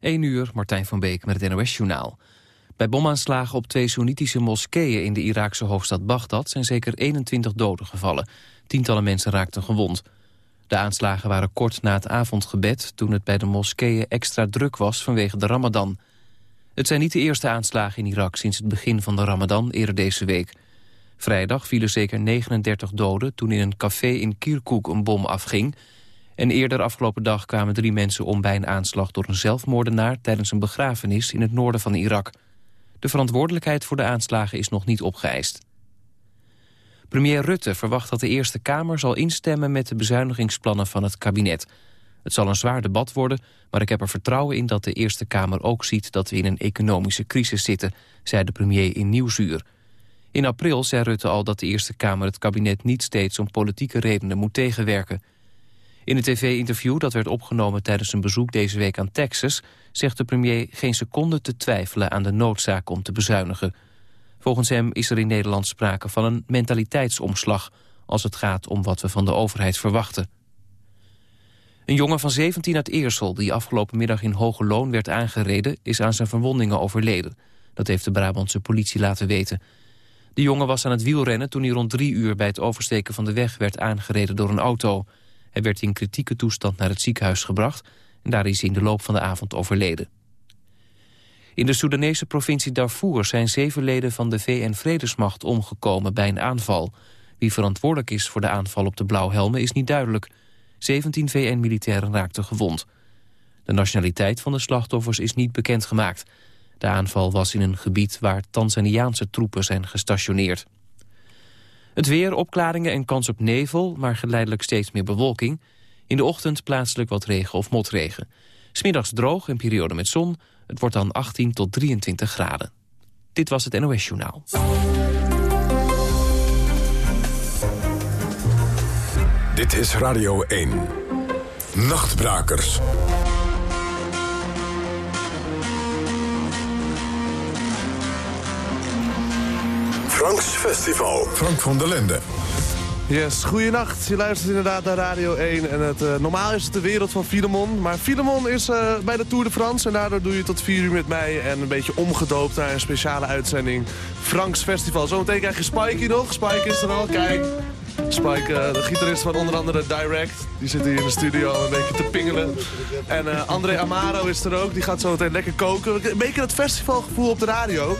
1 uur, Martijn van Beek met het NOS-journaal. Bij bomaanslagen op twee Soenitische moskeeën in de Iraakse hoofdstad Bagdad... zijn zeker 21 doden gevallen. Tientallen mensen raakten gewond. De aanslagen waren kort na het avondgebed... toen het bij de moskeeën extra druk was vanwege de ramadan. Het zijn niet de eerste aanslagen in Irak sinds het begin van de ramadan eerder deze week. Vrijdag vielen zeker 39 doden toen in een café in Kirkuk een bom afging... En eerder afgelopen dag kwamen drie mensen om bij een aanslag door een zelfmoordenaar tijdens een begrafenis in het noorden van Irak. De verantwoordelijkheid voor de aanslagen is nog niet opgeëist. Premier Rutte verwacht dat de Eerste Kamer zal instemmen met de bezuinigingsplannen van het kabinet. Het zal een zwaar debat worden, maar ik heb er vertrouwen in dat de Eerste Kamer ook ziet dat we in een economische crisis zitten, zei de premier in Nieuwsuur. In april zei Rutte al dat de Eerste Kamer het kabinet niet steeds om politieke redenen moet tegenwerken. In een tv-interview dat werd opgenomen tijdens een bezoek deze week aan Texas... zegt de premier geen seconde te twijfelen aan de noodzaak om te bezuinigen. Volgens hem is er in Nederland sprake van een mentaliteitsomslag... als het gaat om wat we van de overheid verwachten. Een jongen van 17 uit Eersel, die afgelopen middag in Hoge Loon werd aangereden... is aan zijn verwondingen overleden. Dat heeft de Brabantse politie laten weten. De jongen was aan het wielrennen toen hij rond drie uur... bij het oversteken van de weg werd aangereden door een auto... Hij werd in kritieke toestand naar het ziekenhuis gebracht... en daar is hij in de loop van de avond overleden. In de Soedanese provincie Darfur zijn zeven leden van de VN-vredesmacht omgekomen bij een aanval. Wie verantwoordelijk is voor de aanval op de blauwhelmen is niet duidelijk. 17 VN-militairen raakten gewond. De nationaliteit van de slachtoffers is niet bekendgemaakt. De aanval was in een gebied waar Tanzaniaanse troepen zijn gestationeerd. Het weer, opklaringen en kans op nevel, maar geleidelijk steeds meer bewolking. In de ochtend plaatselijk wat regen of motregen. Smiddags droog en periode met zon. Het wordt dan 18 tot 23 graden. Dit was het NOS Journaal. Dit is Radio 1. Nachtbrakers. Franks Festival. Frank van der Lende. Yes, goeienacht. Je luistert inderdaad naar Radio 1. En het, uh, normaal is het de wereld van Filemon. Maar Filemon is uh, bij de Tour de France. En daardoor doe je tot 4 uur met mij. En een beetje omgedoopt naar een speciale uitzending. Franks Festival. Zometeen krijg je Spikey nog. Spike is er al. Kijk. Spike, uh, de gitarist van onder andere Direct. Die zit hier in de studio al een beetje te pingelen. En André Amaro is er ook. Die gaat zo meteen lekker koken. Een beetje het festivalgevoel op de radio.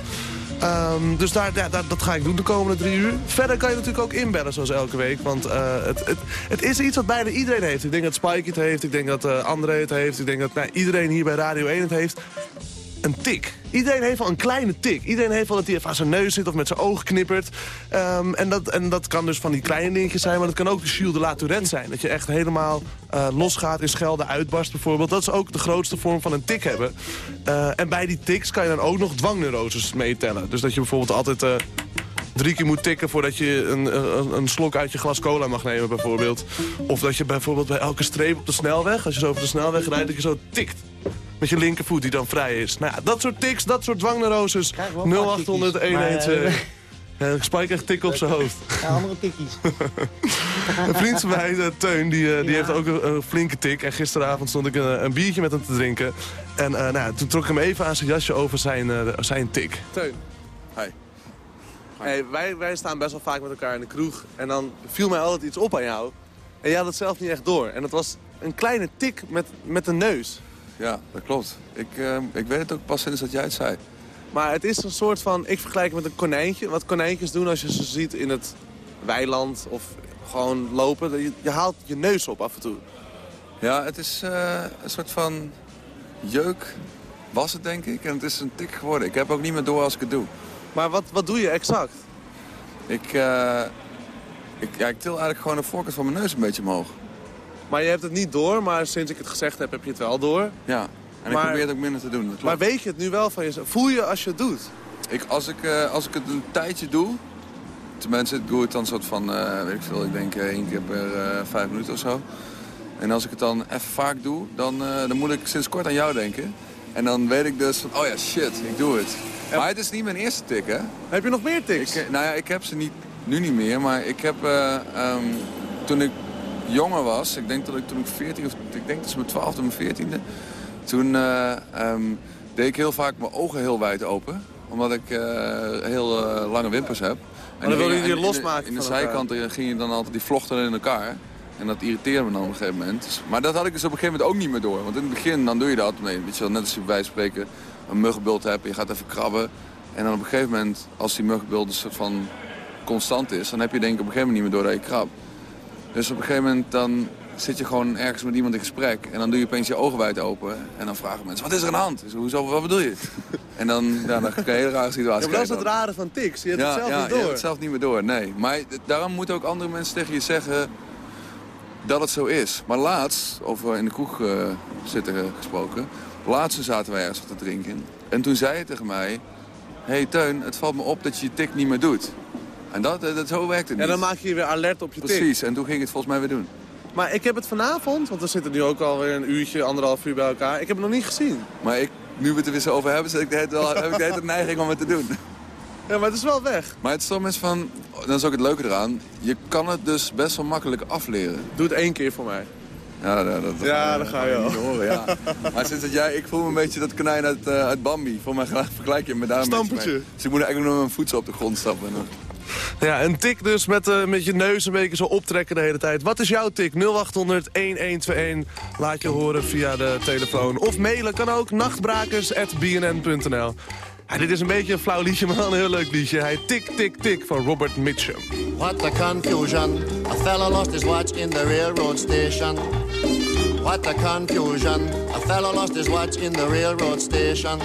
Um, dus daar, dat ga ik doen de komende drie uur. Verder kan je natuurlijk ook inbellen zoals elke week. Want uh, het, het, het, is iets wat bijna iedereen heeft. Ik denk dat Spike het heeft. Ik denk dat uh, André het heeft. Ik denk dat nou, iedereen hier bij Radio 1 het heeft een tik. Iedereen heeft wel een kleine tik. Iedereen heeft wel dat hij even aan zijn neus zit of met zijn ogen knippert. Um, en, dat, en dat kan dus van die kleine dingetjes zijn, maar dat kan ook de Jules de la zijn. Dat je echt helemaal uh, losgaat in schelden, uitbarst bijvoorbeeld. Dat is ook de grootste vorm van een tik hebben. Uh, en bij die tiks kan je dan ook nog dwangneuroses meetellen. Dus dat je bijvoorbeeld altijd... Uh, drie keer moet tikken voordat je een, een, een, slok uit je glas cola mag nemen bijvoorbeeld. Of dat je bijvoorbeeld bij elke streep op de snelweg, als je zo over de snelweg rijdt, dat je zo tikt met je linkervoet die dan vrij is. Nou ja, dat soort tics, dat soort dwangneuroses. 0800 112. Ja, Spike echt tik op zijn hoofd. Ja, andere tikkies. een vriend van mij, uh, Teun, die, uh, die heeft ook een, een, flinke tik. En gisteravond stond ik een, een, biertje met hem te drinken. En uh, nou, toen trok ik hem even aan zijn jasje over zijn, zijn tik. Teun. Hi. Hey, wij, wij staan best wel vaak met elkaar in de kroeg. En dan viel mij altijd iets op aan jou. En jij had het zelf niet echt door. En dat was een kleine tik met, met de neus. Ja, dat klopt. Ik, uh, ik weet het ook pas sinds dat jij het zei. Maar het is een soort van, ik vergelijk het met een konijntje. Wat konijntjes doen als je ze ziet in het weiland of gewoon lopen. Je, je haalt je neus op af en toe. Ja, het is uh, een soort van jeuk was het denk ik. En het is een tik geworden. Ik heb ook niet meer door als ik het doe. Maar wat, wat doe je exact? Ik, uh, ik, ja, ik til eigenlijk gewoon de voorkant van mijn neus een beetje omhoog. Maar je hebt het niet door, maar sinds ik het gezegd heb, heb je het wel door. Ja, en ik probeer het ook minder te doen. Dat maar weet je het nu wel van jezelf? Voel je als je het doet? Ik, als, ik, uh, als ik het een tijdje doe, tenminste, ik doe het dan soort van, uh, weet ik veel, ik denk uh, één keer per vijf minuten of zo. En als ik het dan even vaak doe, dan, dan moet ik sinds kort aan jou denken. En dan weet ik dus van, oh ja, shit, ik doe het. Maar het is niet mijn eerste tik, hè? Heb je nog meer tics? Ik, nou ja, ik heb ze niet, nu niet meer, maar ik heb, um, toen ik jonger was, ik denk dat ik toen ik 14 of ik denk tussen mijn 12e en mijn 14e, Toen ehm, deed ik heel vaak mijn ogen heel wijd open. Omdat ik heel lange wimpers heb. En dan wilde je die losmaken In de, in de zijkant ging je dan altijd die vlochten in elkaar. En dat irriteerde me dan op een gegeven moment. Dus, maar dat had ik dus op een gegeven moment ook niet meer door. Want in het begin dan doe je dat. Nee, weet je wel, net als je bij spreken een muggenbult hebt en je gaat even krabben. En dan op een gegeven moment, als die muggenbult een soort van constant is... dan heb je denk ik op een gegeven moment niet meer door dat je krab. Dus op een gegeven moment dan zit je gewoon ergens met iemand in gesprek... en dan doe je opeens je ogen wijd open. En dan vragen mensen, wat is er aan de hand? hoezo, wat bedoel je? en dan, ja, dan krijg je een hele rare situatie. Ja, dat is het rare van tics. Je hebt het zelf niet door. je hebt het zelf niet meer door, nee. Maar daarom moeten ook andere mensen tegen je zeggen dat het zo is. Maar laatst, over in de kroeg uh, zitten gesproken... laatst zaten wij ergens te drinken. En toen zei hij tegen mij... hey Teun, het valt me op dat je je tik niet meer doet. En dat, eh, dat, zo werkt het niet. En dan maak je je weer alert op je tik. Precies, en toen ging het volgens mij weer doen. Maar ik heb het vanavond, want we zitten nu ook alweer een uurtje, anderhalf uur bij elkaar. Ik heb het nog niet gezien. Maar ik, nu we het er weer zo over hebben, zit ik de hele, heb ik de hele neiging om het te doen. Ja, maar het is wel weg. Maar het is toch mensen van, dan is ook het leuke eraan, je kan het dus best wel makkelijk afleren. Doe het één keer voor mij. Ja, dat, dat, ja, dat ga je wel. Horen, ja. maar sinds dat jij, ik voel me een beetje dat konijn uit, uh, uit Bambi. Voor mij vergelijk je me daar Stampertje. Dus ik moet eigenlijk nog mijn voedsel op de grond stappen. Ja, een tik dus met, uh, met je neus een beetje zo optrekken de hele tijd. Wat is jouw tik? 0800 1121. Laat je horen via de telefoon. Of mailen kan ook nachtbrakers.bnn.nl. Ja, dit is een beetje een flauw liedje, maar wel een heel leuk liedje. Hij Tik Tik Tik van Robert Mitchum. What a confusion. A fella lost his watch in the railroad station. What a confusion. A fellow lost his watch in the railroad station.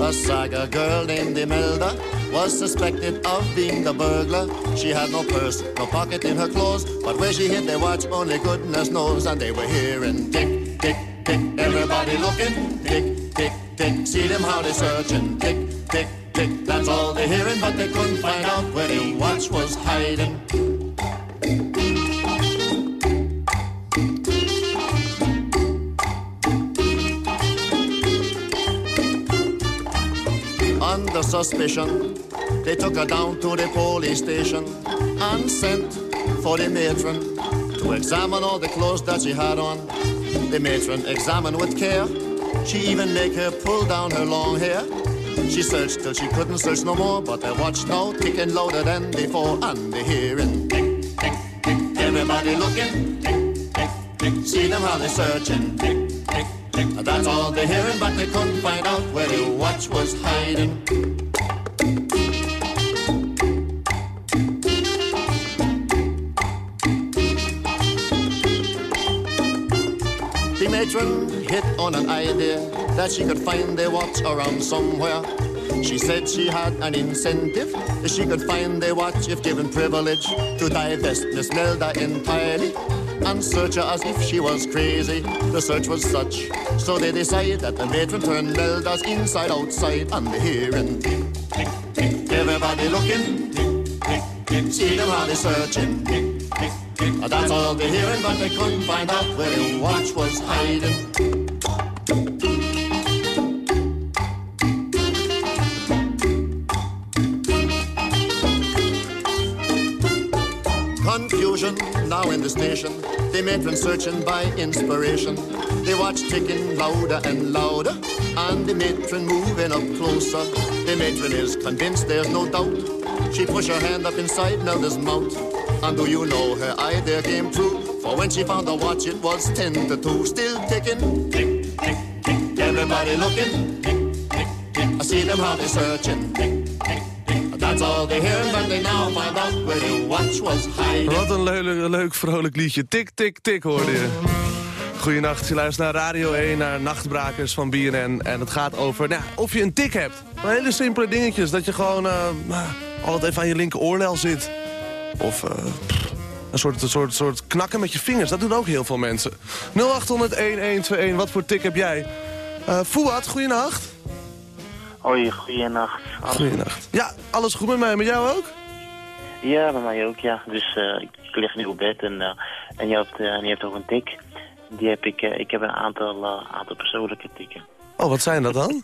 A saga girl named Imelda was suspected of being the burglar. She had no purse, no pocket in her clothes, but where she hid their watch, only goodness knows. And they were hearing tick, tick, tick. Everybody looking, tick, tick, tick. See them how they searching, tick, tick, tick. That's all they're hearing, but they couldn't find out where the watch was hiding. Under suspicion, they took her down to the police station and sent for the matron to examine all the clothes that she had on. The matron examined with care. She even make her pull down her long hair. She searched till she couldn't search no more, but the watch now ticking louder than before, and the hearing tick, tick, tick. Everybody looking, tick, tick, tick. See them how they searching, tick. That's all they're hearing, but they couldn't find out where the watch was hiding. The matron hit on an idea that she could find the watch around somewhere. She said she had an incentive if she could find the watch if given privilege to divest Miss Nelda entirely and search her as if she was crazy. The search was such, so they decided that the matron turned Melda's inside outside and the hearing. Tick, tick, tick. Everybody looking, tick, tick, tick. See them how they searching, tick, tick, tick. That's all they hearing, but they couldn't find out where the watch was hiding. Confusion now in the station. The matron searching by inspiration. They watch ticking louder and louder, and the matron moving up closer. The matron is convinced there's no doubt. She push her hand up inside Nelda's mouth. And do you know her idea came true? For when she found the watch, it was ten to two, still ticking. Tick, tick, tick. Everybody looking. Tick, tick, tick. I see them how they searching. Tick. That's all they hear, but they now find out where the watch was hiding. Wat een leuk, leuk vrolijk liedje. Tik, tik, tik hoorde je. Goedenacht, je luistert naar Radio 1, naar Nachtbrakers van BNN. En het gaat over nou, of je een tik hebt. Hele simpele dingetjes, dat je gewoon uh, altijd even aan je linker oorlel zit. Of uh, een soort, een soort, soort knakken met je vingers, dat doen ook heel veel mensen. 0800-1121, wat voor tik heb jij? Uh, Fouad, goedenacht. Hoi, goeienacht. Goeienacht. Ja, alles goed met mij, met jou ook? Ja, bij mij ook, ja. Dus uh, ik, lig nu op bed en, uh, en, je hebt, uh, en je hebt ook een tik. Die heb ik, ik heb een aantal, aantal persoonlijke tikken. Oh, wat zijn dat dan?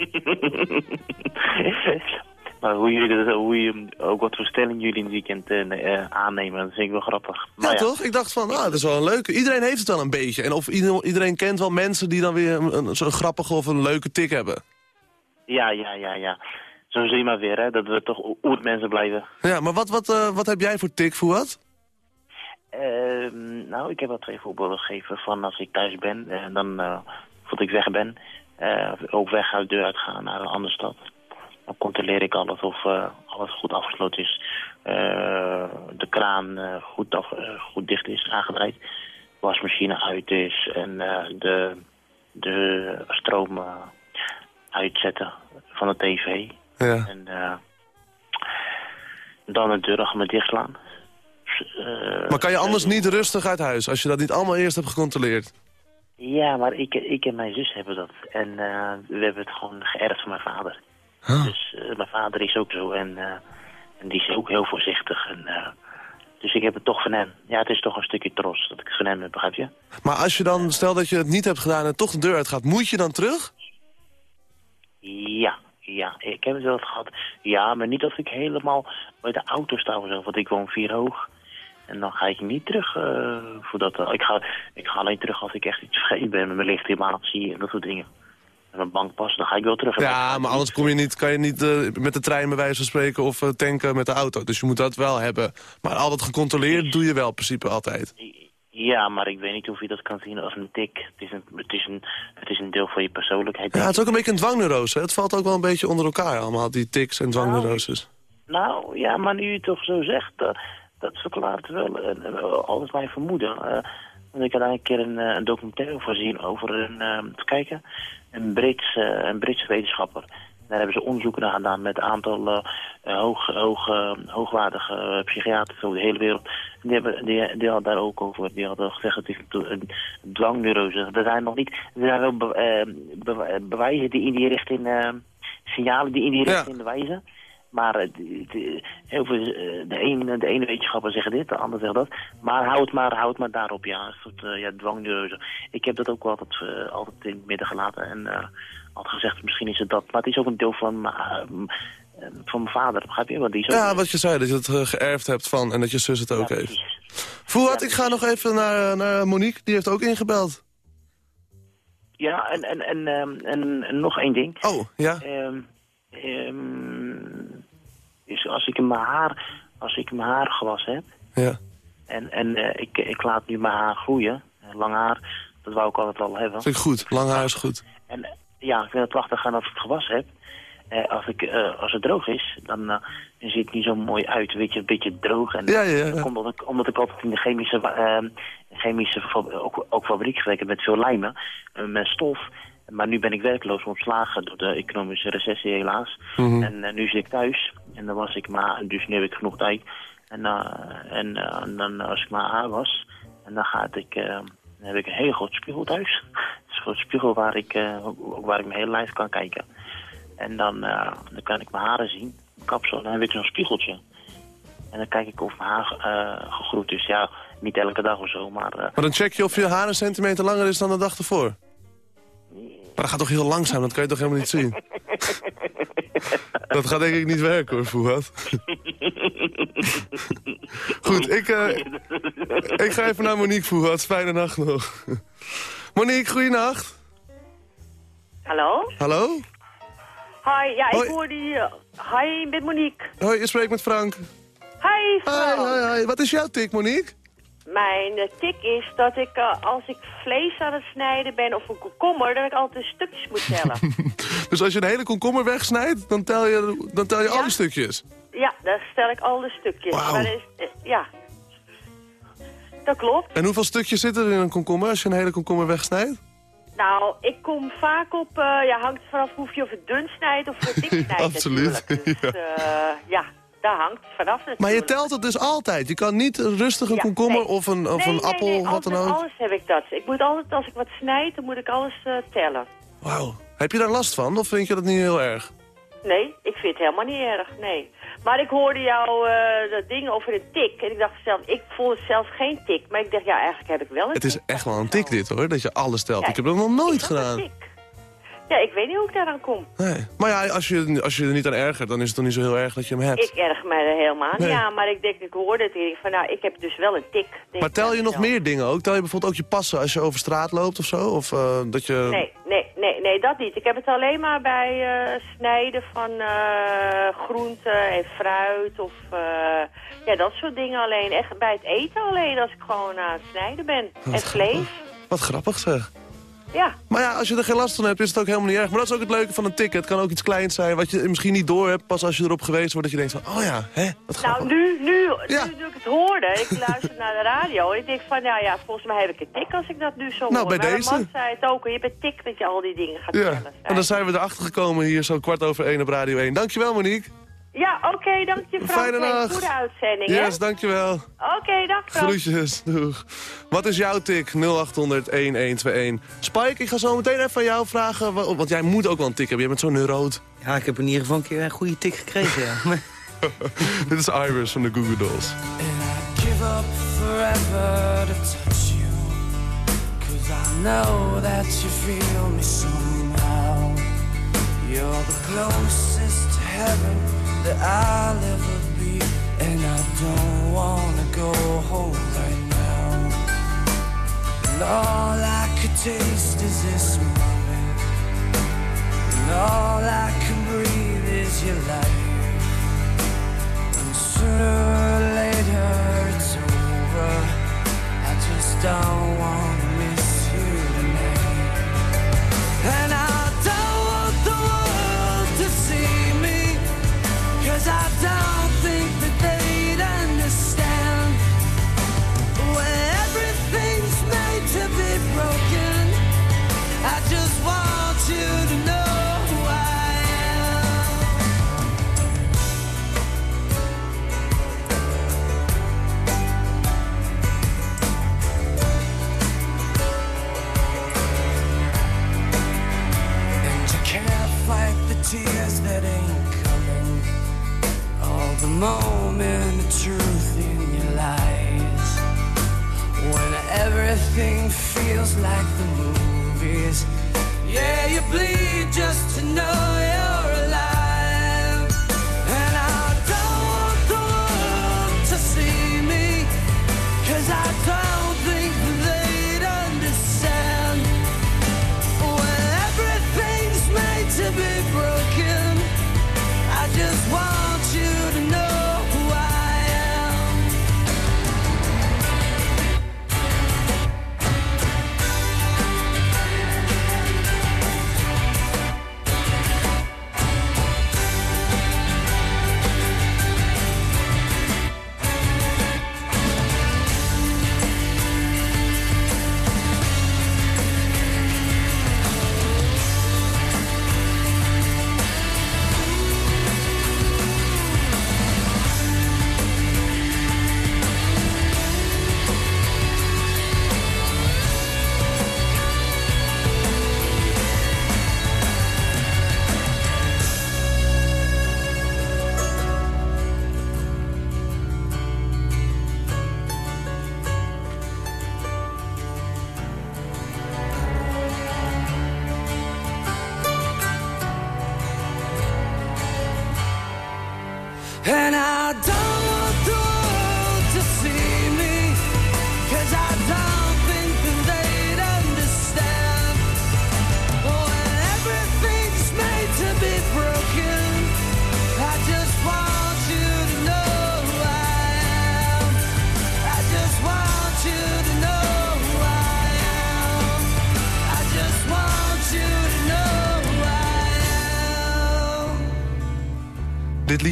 Maar hoe jullie dat, hoe je, ook wat voor stelling jullie in het weekend aannemen, dat vind ik wel grappig. Maar ja, toch? Ik dacht van, ah, dat is wel een leuke. Iedereen heeft het wel een beetje. En of iedereen, iedereen kent wel mensen die dan weer een, zo'n grappige of een leuke tik hebben. Ja, ja, ja, ja. Zo zie je maar weer, hè, dat we toch mensen blijven. Ja, maar wat, wat, uh, wat heb jij voor tik, Fouad? Uh, nou, ik heb wel twee voorbeelden gegeven van als ik thuis ben en dan, uh, voordat ik weg ben, ook weg uit de deur uitgaan naar een andere stad. Dan controleer ik alles of alles goed afgesloten is. de kraan goed, af, goed dicht is, aangedraaid. Wasmachine uit is en de, de stroom uitzetten van de tv. Ja. En uh, dan de deur achter me dichtslaan. Uh, maar kan je anders niet rustig uit huis als je dat niet allemaal eerst hebt gecontroleerd? Ja, maar ik, ik en mijn zus hebben dat. En uh, we hebben het gewoon geërfd van mijn vader. Huh? Dus mijn vader is ook zo en, en die is ook heel voorzichtig. En, dus ik heb het toch van hem. Ja, het is toch een stukje trots dat ik het van hem heb, begrijp je? Maar als je dan, stel dat je het niet hebt gedaan en toch de deur uitgaat, moet je dan terug? Ja, ja, ik heb het wel gehad. Ja, maar niet als ik helemaal bij de auto sta of zo, want ik woon vier hoog. En dan ga ik niet terug uh, voor dat. Uh, ik, ga, ik ga alleen terug als ik echt iets vergeten ben met mijn legitimatie en dat soort dingen. En mijn bankpas, dan ga ik wel terug. Ja, maar anders kom je niet, kan je niet uh, met de trein bij wijze van spreken of tanken met de auto. Dus je moet dat wel hebben. Maar al dat gecontroleerd doe je wel in principe altijd. Ja, maar ik weet niet of je dat kan zien als een tik. Het is een, het is een, het is een deel van je persoonlijkheid. Ja, het is ook een beetje een dwangneurose. Het valt ook wel een beetje onder elkaar allemaal, die tics en dwangneuroses. Nou, nou ja, maar nu je het toch zo zegt, uh, dat verklaart wel uh, alles mijn vermoeden. Uh, ik had een keer een, een documentaire voorzien over een, te kijken, een Brits, een Brits wetenschapper. Daar hebben ze onderzoeken naar gedaan met een aantal uh, hoog, hoog, uh, hoogwaardige psychiaters over de hele wereld. Die, hebben, die, die hadden daar ook over, die hadden gezegd het is een dwangneurose. Er zijn nog niet, er zijn wel be, uh, be, bewijzen die in die richting, signalen die in die richting ja. wijzen. Maar de, de, heel veel, de, ene, de ene wetenschapper zegt dit, de ander zegt dat. Maar houd maar, houd maar daarop, ja. Een soort ja, dwangneurose. Ik heb dat ook altijd, uh, altijd in het midden gelaten. En had gezegd, misschien is het dat. Maar het is ook een deel van, van mijn vader, begrijp je? Want die is ja, wat je zei, dat je het geërfd hebt van en dat je zus het ook ja, heeft. Voert, ja, ik ga nog even naar, naar Monique, die heeft ook ingebeld. Ja, en, en, en, um, en, en nog één ding. Oh, ja? Um, um, is als ik mijn haar, als ik mijn haar gewassen heb. Ja. En, en uh, ik, ik laat nu mijn haar groeien. Lang haar, dat wou ik altijd al hebben. Vind ik goed, lang haar is goed. En ja, ik vind het wachten gaan als ik het gewassen heb. Uh, als, ik, uh, als het droog is, dan, uh, dan ziet het niet zo mooi uit. Weet je, een beetje droog. En ja, ja, ja. Omdat, ik, omdat ik altijd in de chemische, chemische ook, ook fabriek gewerkt heb met veel lijmen. met stof. Maar nu ben ik werkloos ontslagen door de economische recessie helaas. Mhm. En nu zit ik thuis. En dan was ik maar, dus nu heb ik genoeg tijd. En, en dan als ik maar haar was, en dan ga ik, dan heb ik een heel groot spiegel thuis. Groot spiegel waar ik, ook waar ik mijn hele lijf kan kijken. En dan, dan kan ik mijn haren zien, kapsel, dan heb ik zo'n spiegeltje. En dan kijk ik of mijn haar gegroeid is. Ja, niet elke dag of zo, maar... maar dan check je of je haar een centimeter langer is dan de dag ervoor? Maar dat gaat toch heel langzaam, dat kan je toch helemaal niet zien? dat gaat denk ik niet werken hoor, Fouad. Goed, ik, uh, ik ga even naar Monique Fouad. Fijne nacht nog. Monique, goeienacht. Hallo? Hallo? Hoi, ja, Hoi. ik hoor die... Uh, hi, met Monique. Hoi, je spreekt met Frank. Hi, Frank. Hi, hi, hi. Wat is jouw tik, Monique? Mijn uh, tik is dat ik, uh, als ik vlees aan het snijden ben of een komkommer, dat ik altijd stukjes moet tellen. dus als je een hele komkommer wegsnijdt, dan tel je, dan tel je Ja. al die stukjes? ja, dan stel ik al de stukjes. Wauw. Maar is, eh, ja, dat klopt. En hoeveel stukjes zitten er in een komkommer als je een hele komkommer wegsnijdt? Nou, ik kom vaak op, eh, ja, hangt vanaf of je of het dun snijdt of het dik snijdt Absoluut, natuurlijk. Dus, eh, ja, daar hangt het vanaf natuurlijk. Maar je telt het dus altijd. Je kan niet rustig een Ja, komkommer nee. of een, of nee, een nee, appel nee, of wat dan ook. alles heb ik dat. Ik moet altijd, als ik wat snijd, dan moet ik alles eh, tellen. Wauw. Heb je daar last van of vind je dat niet heel erg? Nee, ik vind het helemaal niet erg, nee. Maar ik hoorde jou eh dat ding over een tik. En ik dacht zelf, ik voel het zelf geen tik. Maar ik dacht, ja, eigenlijk heb ik wel een Het is tik. echt wel een tik dit hoor, dat je alles telt. Ja, ik heb dat nog nooit een gedaan. tik. Ja, ik weet niet hoe ik daaraan kom. Nee. Maar ja, als je, als je er niet aan ergert, dan is het toch niet zo heel erg dat je hem hebt. Ik erg mij er helemaal niet Nee. aan, maar ik denk, ik hoorde het hier van, nou, ik heb dus wel een tik. Maar tel je nog meer dingen ook? Tel je bijvoorbeeld ook je passen als je over straat loopt of zo? Of eh, dat je... Nee, nee, nee, nee, dat niet. Ik heb het alleen maar bij eh, snijden van eh groenten en fruit of ja, dat soort dingen alleen. Echt bij het eten alleen als ik gewoon aan het snijden ben. En vlees, Wat grappig zeg. Ja. Maar ja, als je er geen last van hebt, is het ook helemaal niet erg. Maar dat is ook het leuke van een ticket. Het kan ook iets kleins zijn wat je misschien niet door hebt. Pas als je erop geweest wordt, dat je denkt van, oh ja, hè, wat Nou, nu, nu, Ja. nu, nu ik het hoorde, ik luister naar de radio en ik denk van, nou ja, volgens mij heb ik een tik als ik dat nu zo Nou, hoor. bij maar deze. man zei het ook, je hebt een tik dat je al die dingen gaat Ja, vertellen. en dan zijn we erachter gekomen hier zo kwart over één op Radio 1. Dankjewel Monique. Ja, oké, dank je Frank. Fijne. Goede uitzending, hè? Yes, dankjewel. Oké, dag Frank. Groetjes, doeg. Wat is jouw tik? 0800-1121. Spike, ik ga zo meteen even aan jou vragen, wa- want jij moet ook wel een tik hebben. Je bent zo'n neuroot. Ja, ik heb in ieder geval een keer een goede tik gekregen, ja. Dit is Iris van de Goo Goo Dolls. give up forever to touch you. Cause I know that you feel me somehow. You're the closest to heaven that I'll ever be. And I don't wanna go home right now. And all I could taste is this moment. And all I can breathe is your life. And sooner or later it's over. I just don't wanna miss you tonight. And I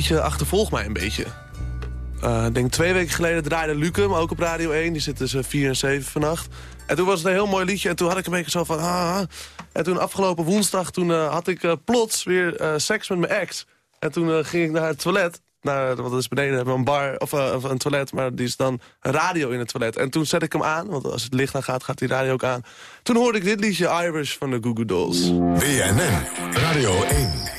liedje achtervolgt mij een beetje. Eh, Ik denk twee weken geleden draaide Lucum, ook op Radio 1. Die zit tussen 4 en 7 vannacht. En toen was het een heel mooi liedje. En toen had ik een beetje zo van... Ah, ah. En toen afgelopen woensdag toen, eh, had ik eh, plots weer seks met mijn ex. En toen ging ik naar het toilet. Naar, dat is beneden hebben we een bar of, of een toilet. Maar die is dan een radio in het toilet. En toen zet ik hem aan. Want als het licht aan gaat, gaat die radio ook aan. Toen hoorde ik dit liedje Irish van de Goo Goo Dolls. BNN Radio 1.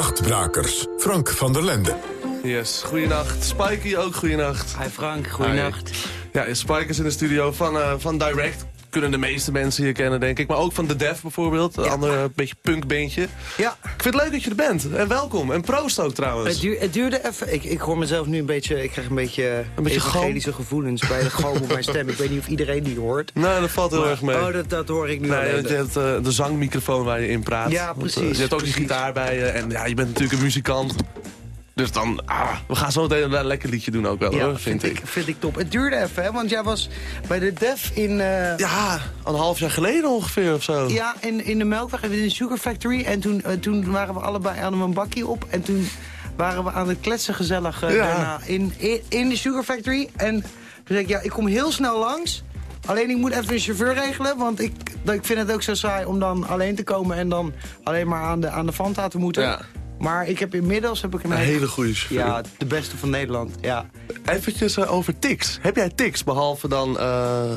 Nachtbrakers. Frank van der Lende. Yes, goeienacht. Spikey ook goeienacht. Hi Frank, goeienacht. Ja, Spike is in de studio van, eh, van Direct. Kunnen de meeste mensen hier kennen, denk ik. Maar ook van The Def bijvoorbeeld, een ander beetje punkbeentje. Ja. Ik vind het leuk dat je er bent. En welkom. En proost ook trouwens. Het, duur, het duurde even. Ik, ik hoor mezelf nu een beetje... Ik krijg een beetje, Een beetje evangelische gevoelens bij de galm op mijn stem. Ik weet niet of iedereen die hoort. Nee, dat valt heel Maar- erg mee. Oh, dat, dat hoor ik nu Nee, alleen. je hebt eh, de zangmicrofoon waar je in praat. Ja, Want, eh, precies, je hebt ook die precies. gitaar bij je. En ja, je bent natuurlijk een muzikant. Dus dan, ah, we gaan zo meteen een lekker liedje doen ook wel, Ja, hoor, vind, ik. Vind ik top. Het duurde even, hè, want jij was bij de Def in... eh, Ja, een half jaar geleden ongeveer of zo. Ja, in, in de Melkweg, in de Sugar Factory. En toen, eh, toen waren we allebei, we een bakje op. En toen waren we aan het kletsen gezellig eh, Ja. daarna in, in, in de Sugar Factory. En toen zei ik, ja, ik kom heel snel langs. Alleen ik moet even een chauffeur regelen, want ik, dat- ik vind het ook zo saai om dan alleen te komen... en dan alleen maar aan de, aan de Fanta te moeten. Ja. Maar ik heb inmiddels heb ik een, Een hele goede chauffeur. Ja, de beste van Nederland, ja. Eventjes over tics. Heb jij tics, behalve dan eh,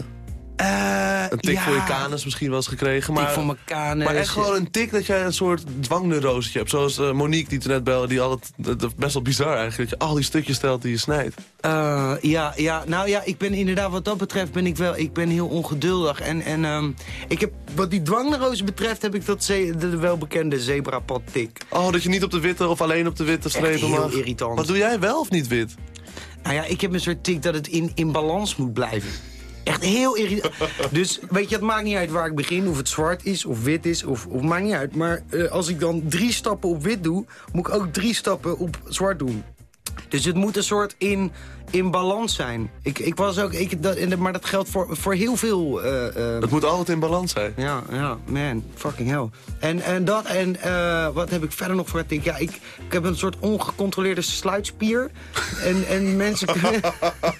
Eh, een tik ja, voor je kanus misschien wel eens gekregen? Maar, Tik voor mijn kanus. Maar echt gewoon een tik dat jij een soort dwangneurose hebt. Zoals eh, Monique die toen net belde, die altijd, dat is best wel bizar eigenlijk. Dat je al die stukjes stelt die je snijdt. Eh, ja, ja, nou ja, ik ben inderdaad wat dat betreft ben ik wel, ik ben heel ongeduldig. En, en ehm, ik heb, wat die dwangneurose betreft heb ik dat ze, de welbekende zebrapad-tik. Oh, dat je niet op de witte of alleen op de witte strepen heel mag. irritant. Wat doe jij wel of niet wit? Nou ja, ik heb een soort tik dat het in, in balans moet blijven. Echt heel irritant. dus weet je, het maakt niet uit waar ik begin. Of het zwart is, of wit is, of, of maakt niet uit. Maar eh, als ik dan drie stappen op wit doe... moet ik ook drie stappen op zwart doen. Dus het moet een soort in, in balans zijn. Ik, ik was ook, ik, dat, maar dat geldt voor, voor heel veel... eh, eh, Het moet altijd in balans zijn. ja, ja, man, fucking hell. En, en dat, en eh, wat heb ik verder nog voor een tik? Ja, ik, ik heb een soort ongecontroleerde sluitspier. en, en mensen kunnen...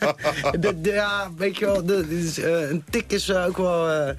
de, de- ja, weet je wel, de, dit is, een tik is ook wel...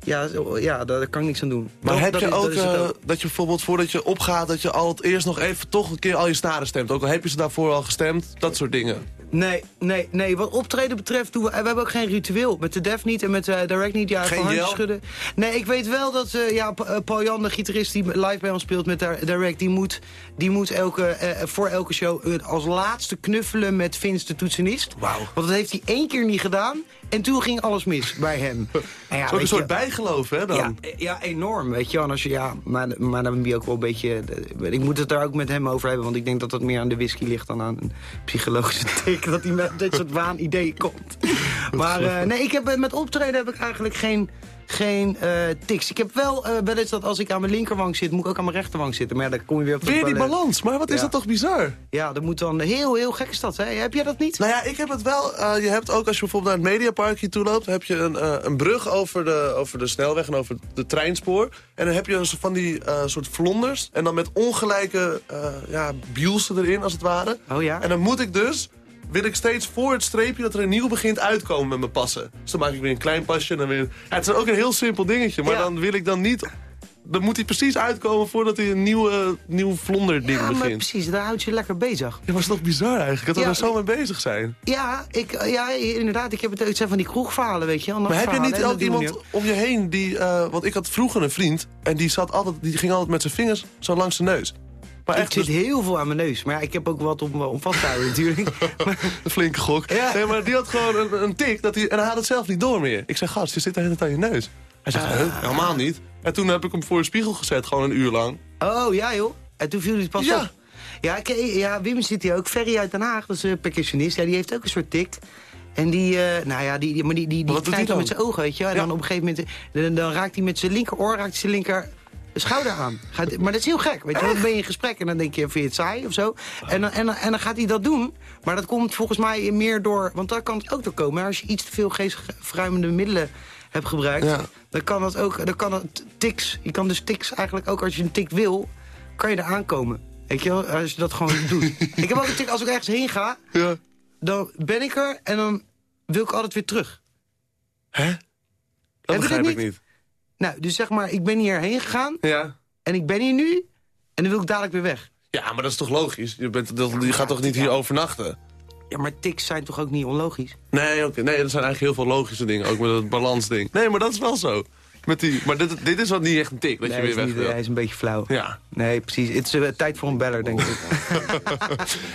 eh, ja, ja, daar, daar kan ik niks aan doen. Maar Dat- heb dat je is- dat ook, eh, dat je bijvoorbeeld voordat je opgaat... dat je al het eerst nog even toch een keer al je snaren stemt? Ook al heb je ze daarvoor al gestemd, dat soort dingen. Nee, nee, nee. Wat optreden betreft, doen we, we hebben ook geen ritueel. Met de Def niet en met de Direct niet. Ja, Geen handjes schudden. Nee, ik weet wel dat eh, ja, Pa- eh, Paul Jan, de gitarist die live bij ons speelt met Di- Direct... die moet, die moet elke, eh, voor elke show eh, als laatste knuffelen met Vince de toetsenist. Wauw. Want dat heeft hij één keer niet gedaan. En toen ging alles mis bij hem. Ja, Zo'n soort je- bijgeloof, hè, dan? ja, ja, enorm, weet je Als je, ja, maar, maar dan ben je ook wel een beetje... eh, Ik moet het daar ook met hem over hebben, want ik denk dat dat meer aan de whisky ligt dan aan een psychologische teken dat hij met dit soort waanideeën komt. Maar eh, nee, ik heb, eh, met optreden heb ik eigenlijk geen, geen eh, tics. Ik heb wel eh, wel eens dat als ik aan mijn linkerwang zit, moet ik ook aan mijn rechterwang zitten. Maar ja, dan kom je weer op dat Weer die balans, maar wat is dat toch bizar? Ja, dat moet dan heel, heel gek is dat, hè? Heb jij dat niet? Nou ja, ik heb het wel. eh, je hebt ook als je bijvoorbeeld naar het Mediapark hier toe loopt... heb je een, een brug over de, over de snelweg en over de treinspoor. En dan heb je van die soort vlonders. En dan met ongelijke uh, ja, bielsen erin, als het ware. Oh ja? En dan moet ik dus... Wil ik steeds voor het streepje dat er een nieuw begint uitkomen met mijn passen. Dus dan maak ik weer een klein pasje en dan weer... Ja, het is ook een heel simpel dingetje, maar Ja. dan wil ik dan niet... Dan moet hij precies uitkomen voordat hij een nieuwe, nieuw vlonderding Ja, maar begint. precies, daar houd je lekker bezig. Ja, maar het is toch bizar eigenlijk, dat we daar zo mee bezig zijn. Ja, ik, ja, inderdaad, ik heb het, het zijn van die kroegverhalen, weet je. Maar heb je niet ook ook iemand om je heen die... eh, want ik had vroeger een vriend en die, zat altijd, die ging altijd met zijn vingers zo langs zijn neus. Maar Ik echt zit dus- heel veel aan mijn neus. Maar ja, ik heb ook wat om, om vast te houden natuurlijk. Maar, een flinke gok. Ja. Nee, maar die had gewoon een, een tik dat hij, en hij had het zelf niet door meer. Ik zei, gast, je zit de hele tijd aan je neus. Hij zegt, Ah. "Huh? helemaal niet. En toen heb ik hem voor de spiegel gezet, gewoon een uur lang. oh, ja joh. En toen viel hij pas Ja. op. Ja, ik, ja, Wim zit hier ook. Ferry uit Den Haag, dat is een percussionist. Ja, die heeft ook een soort tik. En die, eh, nou ja, die, die, maar die, die, die met zijn ogen, weet je. En Ja. dan op een gegeven moment, eh, dan, dan raakt hij met zijn linkeroor, raakt zijn linker schouder aan. Gaat, maar dat is heel gek, weet je. Dan ben je in gesprek en dan denk je, vind je het saai of zo? En dan, en, dan, en dan gaat hij dat doen. Maar dat komt volgens mij meer door, want daar kan het ook door komen. Als je iets te veel geestverruimende middelen hebt gebruikt, Ja. dan kan dat ook, dan kan dat tics. Je kan dus tics eigenlijk ook als je een tik wil, kan je er aankomen. Weet je wel, als je dat gewoon doet. Ik heb ook een tik, als ik ergens heen ga, Ja. dan ben ik er en dan wil ik altijd weer terug. Hè? Dat begrijp ik niet? niet. Nou, dus zeg maar, ik ben hierheen gegaan Ja. en ik ben hier nu en dan wil ik dadelijk weer weg. Ja, maar dat is toch logisch? Je, bent, dat, je gaat toch niet hier overnachten? Ja, maar tics zijn toch ook niet onlogisch? Nee, oké. nee, er zijn eigenlijk heel veel logische dingen. Ook met het balansding. Nee, maar dat is wel zo. Met die, maar dit, dit is wat niet echt een tik, dat Nee, je weer hij, weg niet, hij is een beetje flauw. Ja. Nee, precies. Het is eh, tijd voor een beller, denk ik.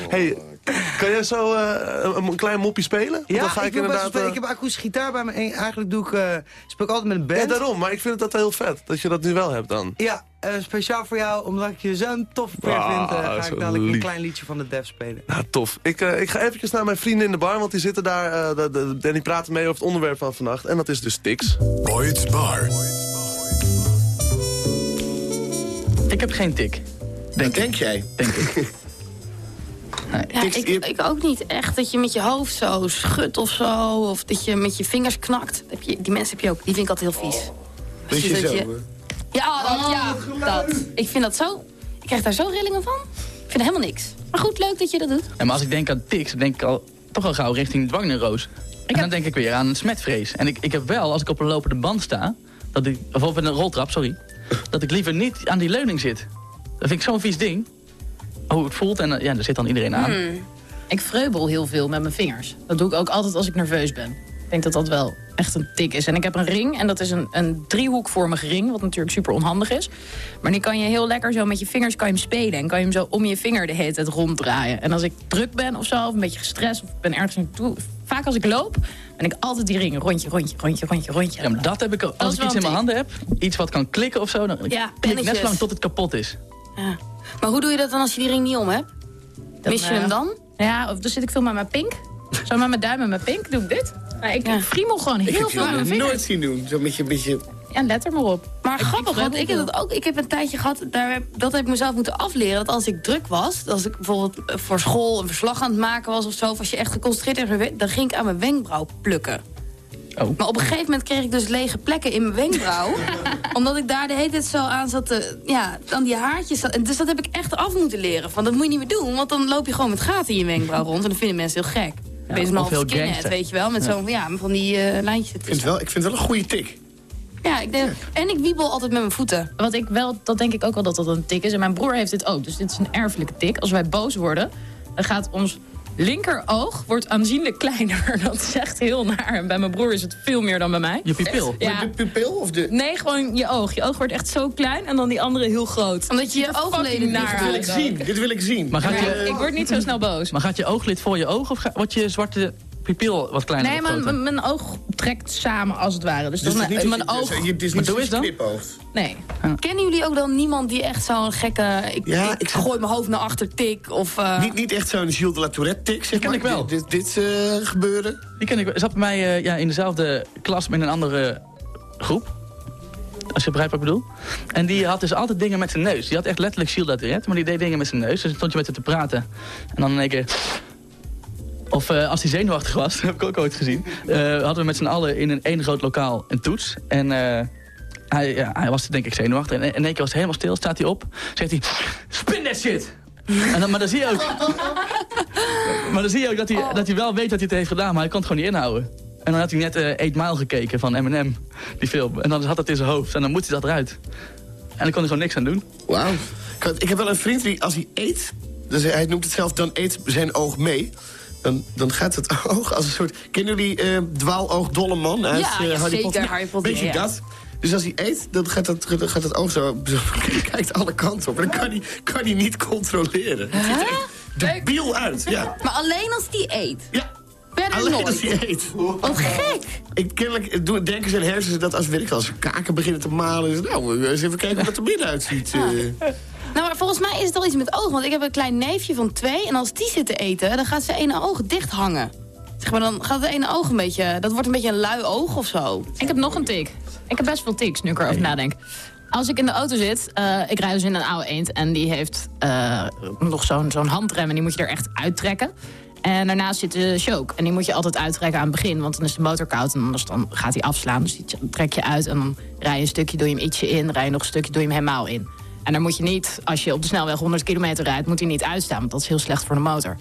Hey, kan jij zo eh, een, een klein moppie spelen? Want Ja, dan ga ik, ik, wil best inderdaad... spelen. ik eh, heb akoestische gitaar bij me. En eigenlijk doe ik, eh, speel ik altijd met een band. ja, daarom, maar ik vind het dat heel vet, dat je dat nu wel hebt dan. Ja, eh, speciaal voor jou, omdat ik je zo'n toffe peer Ah, vind... eh, ga ik dadelijk een klein liedje van de Def spelen. Nou, tof. Ik, eh, ik ga eventjes naar mijn vrienden in de bar, want die zitten daar eh, de, de- en die praten mee over het onderwerp van vannacht. En dat is dus Tix. Boyd's Bar. Ik heb geen tik. Denk, denk jij? Denk ik. Ja, ik, ik ook niet echt dat je met je hoofd zo schudt of zo. Of dat je met je vingers knakt. Dat Heb je, die mensen heb je ook. Die vind ik altijd heel vies. Je dat zo? je- hè? Ja, dat, ja, dat. Ik vind dat zo... Ik krijg daar zo rillingen van. Ik vind helemaal niks. Maar goed, leuk dat je dat doet. Ja, maar als ik denk aan tics, dan denk ik al toch al gauw richting dwangneurose. En dan denk ik weer aan een smetvrees. En ik, ik heb wel, als ik op een lopende band sta, dat ik, of op een roltrap, sorry, dat ik liever niet aan die leuning zit. Dat vind ik zo'n vies ding. Hoe het voelt en eh, ja, daar zit dan iedereen aan. Hmm. Ik vreubel heel veel met mijn vingers. Dat doe ik ook altijd als ik nerveus ben. Ik denk dat dat wel echt een tik is. En ik heb een ring en dat is een, een driehoekvormige ring... wat natuurlijk super onhandig is. Maar die kan je heel lekker zo met je vingers kan je hem spelen... en kan je hem zo om je vinger de hele tijd ronddraaien. En als ik druk ben of zo, of een beetje gestrest... of ik ben ergens naartoe... vaak als ik loop, ben ik altijd die ring rondje, rondje, rondje, rondje, rondje. Ja, maar dat heb ik Als ik iets in mijn handen heb, iets wat kan klikken of zo, dan Ja, klik ik net zo lang tot het kapot is. Ja. Maar hoe doe je dat dan als je die ring niet om hebt? Mis je eh, hem dan? Ja, of dan zit ik veel met mijn pink. Zo met mijn duim en mijn pink doe ik dit. Maar ik, ik friemel gewoon Ik heel heb veel met mijn vingers. nooit zien doen. Zo met je beetje... Ja, let er maar op. Maar grappig, want ik heb dat ook. Ik heb een tijdje gehad, daar heb, dat heb ik mezelf moeten afleren. Dat als ik druk was, als ik bijvoorbeeld eh, voor school een verslag aan het maken was of zo, of als je echt geconcentreerd was, dan ging ik aan mijn wenkbrauw plukken. Oh. Maar op een gegeven moment kreeg ik dus lege plekken in mijn wenkbrauw. omdat ik daar de hele tijd zo aan zat te, ja, aan die haartjes. Dus dat heb ik echt af moeten leren. Van dat moet je niet meer doen, want dan loop je gewoon met gaten in je wenkbrauw rond. En dan vinden mensen heel gek. Ja, Wees heel skinhead, gangster. weet je wel. Met Ja. zo'n, ja, van die eh, lijntjes. Ik vind, het wel, ik vind het wel een goede tik. Ja, ik denk, en ik wiebel altijd met mijn voeten. Wat ik wel, dat denk ik ook wel dat dat een tik is. En mijn broer heeft dit ook. Dus dit is een erfelijke tik. Als wij boos worden, dan gaat ons linkeroog wordt aanzienlijk kleiner. Dat is echt heel naar. En bij mijn broer is het veel meer dan bij mij. Je pupil? Ja. De pupil of de... Nee, gewoon je oog. Je oog wordt echt zo klein en dan die andere heel groot. Omdat je je oogleden naar Dit wil ik zien. Dit wil ik zien. Maar gaat Ja, je, ik word niet zo snel boos. maar gaat je ooglid voor je oog of wordt je zwarte pupil wat kleiner? Nee, of mijn, mijn, mijn oog trekt samen als het ware. Dus, Dus dan, het is niet mijn je- oog... je- Het is Maar niet doe zo eens dan. knipoogd. Nee. Kennen jullie ook dan niemand die echt zo'n gekke... Ik, Ja, ik, ik- gooi mijn hoofd naar achter tik of... eh, Niet, niet echt zo'n Gilles de la Tourette tik, zeg ken maar. ik wel. Dit, dit, dit, eh, gebeuren. Die ken ik. wel. Zat bij mij eh, ja, in dezelfde klas met een andere groep. Als je begrijpt wat ik bedoel. En die had dus altijd dingen met zijn neus. Die had echt letterlijk Gilles de la Tourette, maar die deed dingen met zijn neus. Dus dan stond je met hem te praten. En dan in één keer... Of eh, als hij zenuwachtig was, heb ik ook ooit gezien... eh, hadden we met z'n allen in een één groot lokaal een toets. En eh, hij, ja, hij was denk ik zenuwachtig. En in één keer was hij helemaal stil, staat hij op. Zegt hij, spin that shit! En dan, maar dan zie je ook... Maar dan zie je ook dat hij, dat hij wel weet dat hij het heeft gedaan, maar hij kan het gewoon niet inhouden. En dan had hij net 8 Mile gekeken van Eminem, die film. En dan zat het in zijn hoofd en dan moet hij dat eruit. En dan kon hij gewoon niks aan doen. Wauw. Ik, had- ik heb wel een vriend die, als hij eet... Dus hij noemt het zelf, dan eet zijn oog mee. Dan, dan gaat het oog als een soort... Kennen jullie eh dwaaloog dolle man uit Ja, eh, ja, Harry zeker, Potter? Harry Potter, ja. dat? Dus als hij eet, dan gaat, dat, gaat het oog zo... kijkt alle kanten op. En dan kan hij, kan hij niet controleren. Het ziet er echt debiel uit, ja. Maar alleen als die eet? Ja. Verder Alleen nooit? als hij eet. Wat gek. Ik, kennelijk doen- denken zijn hersens dat als, weet ik, als ze kaken beginnen te malen... is het, nou, eens even kijken hoe dat er binnen uitziet. eh. Nou, maar volgens mij is het al iets met oog. Want ik heb een klein neefje van twee. En als die zit te eten, dan gaat zijn ene oog dicht hangen. Zeg maar, dan gaat het ene oog een beetje... Dat wordt een beetje een lui oog of zo. Ik heb nog een tik. Ik heb best veel tics, nu ik erover nadenk. Als ik in de auto zit, eh, ik rijd dus in een oude eend... en die heeft eh, nog zo'n zo'n handrem en die moet je er echt uittrekken. En daarnaast zit de choke. En die moet je altijd uittrekken aan het begin, want dan is de motor koud... en anders dan gaat hij afslaan, dus die trek je uit... en dan rij je een stukje, doe je hem ietsje in... rij je nog een stukje, doe je hem helemaal in. En dan moet je niet, als je op de snelweg 100 kilometer rijdt... moet hij niet uitstaan, want dat is heel slecht voor de motor.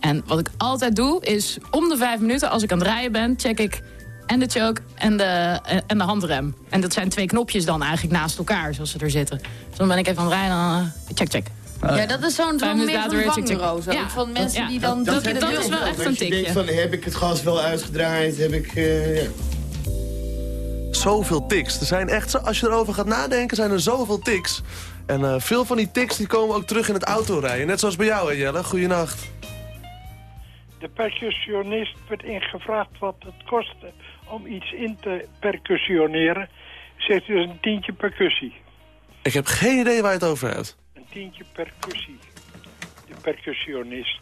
En wat ik altijd doe, is om de vijf minuten, als ik aan het rijden ben... check ik en de choke en de, en de handrem. En dat zijn twee knopjes dan eigenlijk naast elkaar, zoals ze er zitten. Dus dan ben ik even aan het rijden en dan eh, check, check. Ja, dat is zo'n meer check. dwangneurose. Ja. Van mensen Ja. die dan... Dat- de dat deur is wel echt Als een je denkt tikje. van, heb ik het gas wel uitgedraaid? Heb ik... eh, ja. zoveel tics. Er zijn echt, zo- als je erover gaat nadenken, zijn er zoveel tics. En eh, veel van die tics die komen ook terug in het autorijden. Net zoals bij jou, hè, Jelle. Goeienacht. De percussionist werd ingevraagd wat het kostte om iets in te percussioneren. Zegt dus een tientje percussie. Ik heb geen idee waar je het over hebt. Een tientje percussie. De percussionist.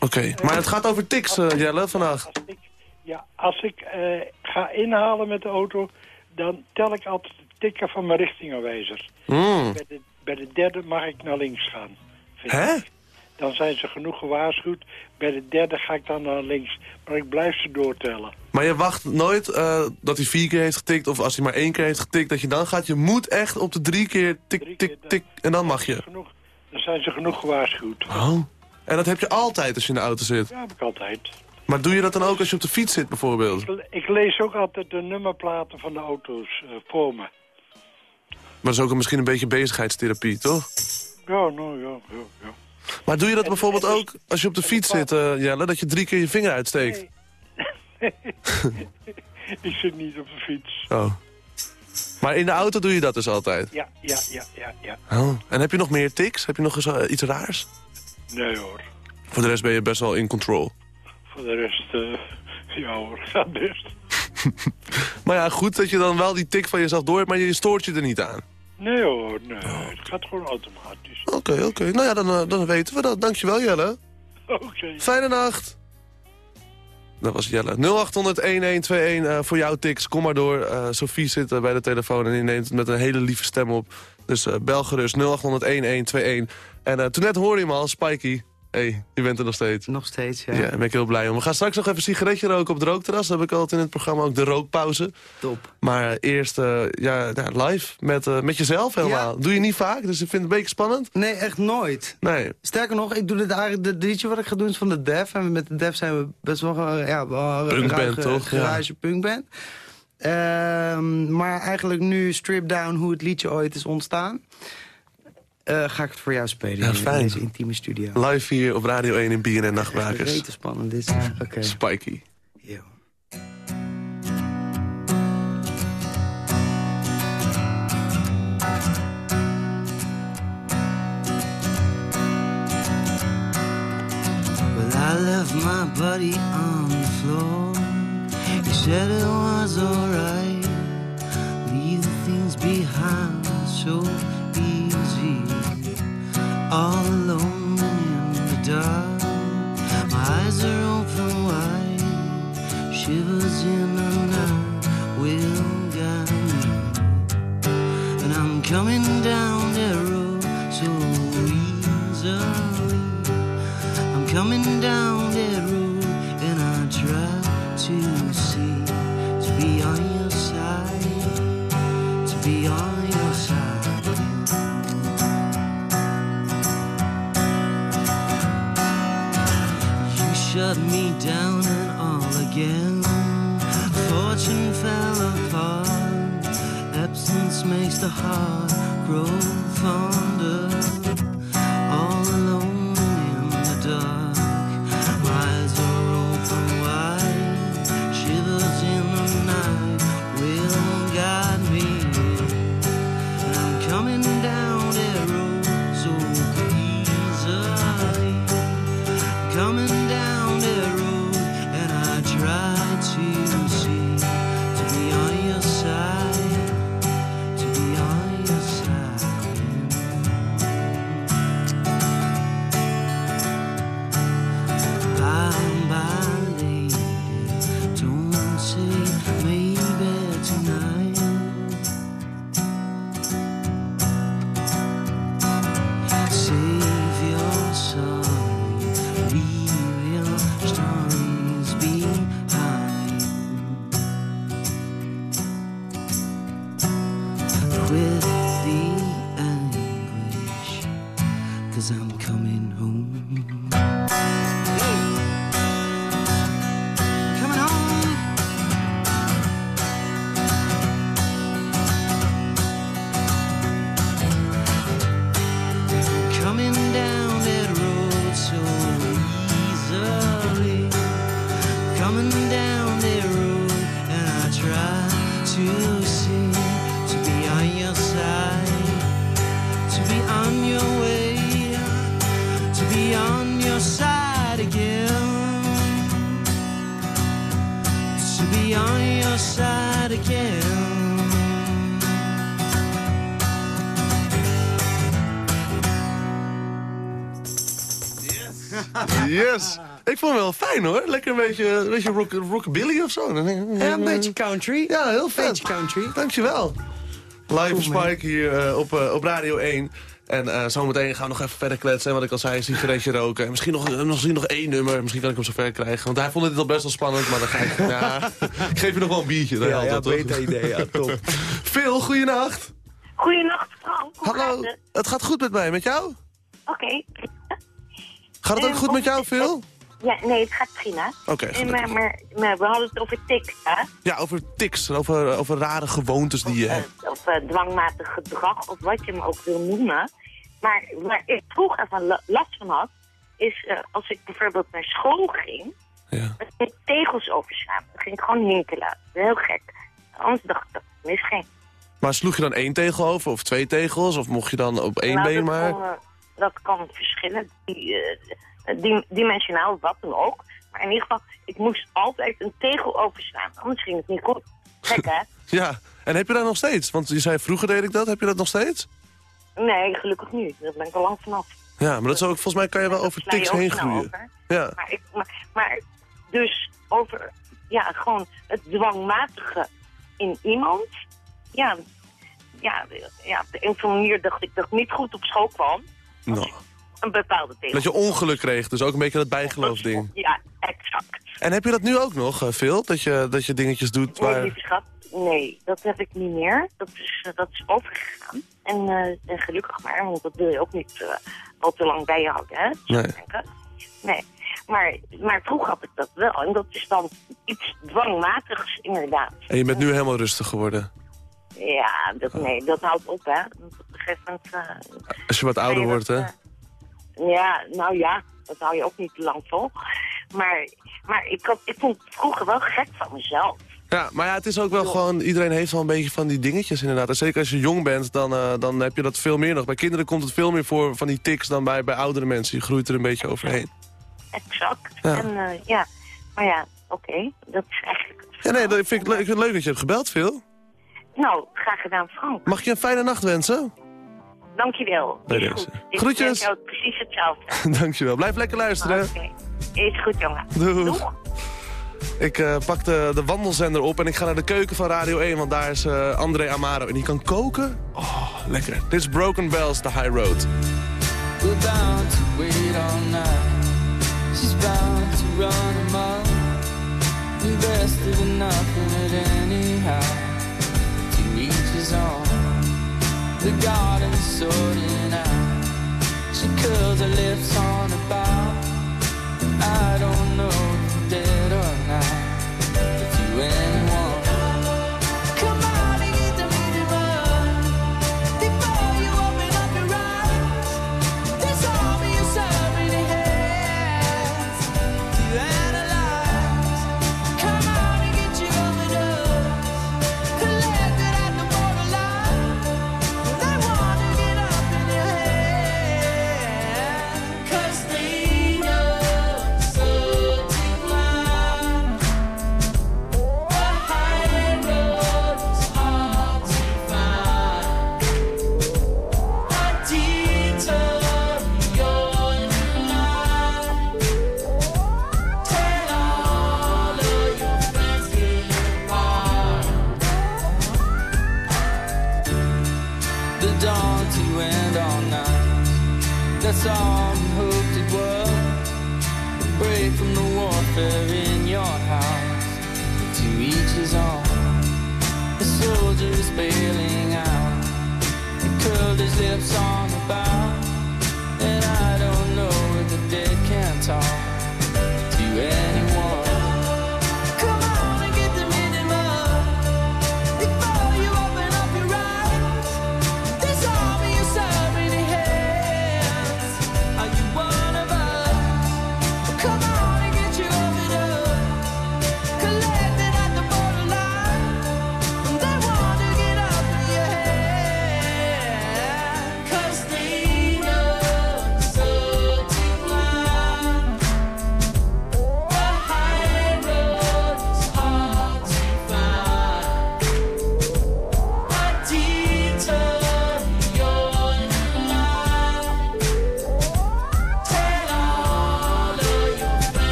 Oké, maar het gaat over tics, eh, Jelle, vandaag. Ja, als ik eh, ga inhalen met de auto, dan tel ik altijd tikken van mijn richtingaanwijzer. Mm. Bij, de, bij de derde mag ik naar links gaan. Hè? ik. Dan zijn ze genoeg gewaarschuwd. Bij de derde ga ik dan naar links. Maar ik blijf ze doortellen. Maar je wacht nooit eh, dat hij vier keer heeft getikt... of als hij maar één keer heeft getikt, dat je dan gaat. Je moet echt op de drie keer tik, tik, tik... en dan mag je. Dan zijn ze genoeg gewaarschuwd. Oh. En dat heb je altijd als je in de auto zit. Ja, heb ik altijd. Maar doe je dat dan ook als je op de fiets zit, bijvoorbeeld? Ik, ik lees ook altijd de nummerplaten van de auto's eh, voor me. Maar dat is ook een- misschien een beetje bezigheidstherapie, toch? Ja, nou ja, ja, ja. Maar doe je dat bijvoorbeeld ook als je op de fiets zit, eh, Jelle... dat je drie keer je vinger uitsteekt? ik zit niet op de fiets. Oh. Maar in de auto doe je dat dus altijd? Ja, ja, ja, ja, ja. Oh. En heb je nog meer tics? Heb je nog eens eh, iets raars? Nee hoor. Voor de rest ben je best wel in control. Voor de rest, eh, ja hoor, gaat best. Maar ja, goed dat je dan wel die tik van jezelf door hebt... maar je stoort je er niet aan. Nee hoor, nee. Het gaat gewoon automatisch. Oké, oké. Nou ja, dan, eh, dan weten we dat. Dankjewel, Jelle. Oké. Fijne nacht. Dat was Jelle. 0800-1121 eh, voor jouw tics. Kom maar door. Eh, Sophie zit bij de telefoon en die neemt het met een hele lieve stem op. Dus bel gerust 0800-1121. En toen net hoorde je hem al, Spikey. Hey, je bent er nog steeds. Nog steeds, ja. Ja, daar ben ik heel blij om. We gaan straks nog even een sigaretje roken op het rookterras. Dat heb ik altijd in het programma ook de rookpauze. Top. Maar eh, eerst eh, ja, ja, live met, eh, met jezelf helemaal. Doe je niet vaak, dus ik vind het een beetje spannend. Nee, echt nooit. Nee. Sterker nog, ik doe dit eigenlijk, dit liedje wat ik ga doen is van de Def. En met de Def zijn we best wel, ja, Punkband, toch? Ja. Garage punkband. Ehm, maar eigenlijk nu strip down hoe het liedje ooit is ontstaan. Eh, ga ik het voor jou spelen Ja, in fijn. deze intieme studio. Live hier op Radio 1 in BNN Nachtbrakers. Rete spannend dit. Oké. Spikey. Yo. Well, I left my buddy on the floor. He said it was alright. Leave the things behind so. All alone in the dark. My eyes are open wide. Shivers in the night will guide me. And I'm coming down that road so easily. I'm coming down again. Fortune fell apart. Absence makes the heart grow fonder. Wel fijn hoor. Lekker een beetje, een beetje rock, rockabilly of zo. Ja, een beetje country. Ja, heel vet. Beetje country. Dankjewel. Live Cool, Spike hier eh, op, eh, op Radio 1. En eh, zometeen gaan we nog even verder kletsen. En wat ik al zei, een sigaretje roken. En misschien nog, nog, misschien nog één nummer. Misschien kan ik hem zover krijgen. Want hij vond het al best wel spannend. Maar dan ga ik... ja, ik geef je nog wel een biertje. dat Ja, ja, beter idee. Ja, top. Phil, goeienacht. Goedenacht, Frank. Hallo. gaat het? Het gaat goed met mij. Met jou? Oké. Gaat het ook Eh, goed met jou, Phil? Ja, nee, het gaat prima. Oké, Eh, maar, maar, maar we hadden het over tics, hè? Ja, over tics. Over, over rare gewoontes die je hebt. Of eh, dwangmatig gedrag, of wat je hem ook wil noemen. Maar waar ik vroeger van la- last van had, is eh, als ik bijvoorbeeld naar school ging, Ja. dat ik tegels overslaan. Dan ging ik gewoon hinkelen. Heel gek. Anders dacht ik dat het misging. Maar sloeg je dan één tegel over of twee tegels? Of mocht je dan op één Nou, been maar? Eh, dat kan verschillen. Die, eh, die, dimensionaal, wat dan ook. Maar in ieder geval, ik moest altijd een tegel overslaan. Anders ging het niet goed. Gek, hè? Ja. En heb je dat nog steeds? Want je zei vroeger deed ik dat. Heb je dat nog steeds? Nee, gelukkig niet. Daar ben ik al lang vanaf. Ja, maar dat is ook, volgens mij kan je wel over ook heen groeien. over. Ja. Maar, ik, maar, maar dus over, ja, gewoon het dwangmatige in iemand. Ja, ja, ja, op de een of andere manier dacht ik dat ik niet goed op school kwam. Nou, Een bepaalde dat je ongeluk kreeg, dus ook een beetje dat bijgeloofding. Ja, exact. En heb je dat nu ook nog, eh, Phil? Dat je, dat je dingetjes doet Nee, waar... schat, nee, dat heb ik niet meer. Dat is, eh, dat is overgegaan. En, eh, en gelukkig maar, want dat wil je ook niet eh, al te lang bij je houden, hè? Nee. denken. Nee, maar, maar vroeger had ik dat wel. En dat is dan iets dwangmatigs, inderdaad. En je bent nu helemaal rustig geworden. Ja, dat, nee, dat houdt op, hè. Op een gegeven moment... eh, Als je wat ouder Nee, wordt, hè? Ja, nou ja, dat hou je ook niet lang vol. Maar, maar ik, had, ik vond het vroeger wel gek van mezelf. Ja, maar ja, het is ook wel gewoon... Iedereen heeft wel een beetje van die dingetjes inderdaad. En zeker als je jong bent, dan, eh, dan heb je dat veel meer nog. Bij kinderen komt het veel meer voor van die tics dan bij, bij oudere mensen. Je groeit er een beetje overheen. Exact. Ja. En eh, ja, maar ja, oké, dat is eigenlijk... Ja, nee, dat vind ik, leuk, ik vind het leuk dat je hebt gebeld, Phil. Nou, graag gedaan, Frank. Mag ik je een fijne nacht wensen? Dankjewel. Bij Is goed. Ik Groetjes. wens jou precies hetzelfde. Dankjewel. Blijf lekker luisteren. Oké. Is goed, jongen. Doeg. Ik eh, pak de, de wandelzender op en ik ga naar de keuken van Radio 1, want daar is eh, André Amaro. En die kan koken. Oh, lekker. Dit is Broken Bells, The High Road. We're bound to wait all night. She's bound to run amok. Invested in nothing at anyhow. To each his own. The garden's sorting out. She curls her lips on a bow. I don't know if dead or not.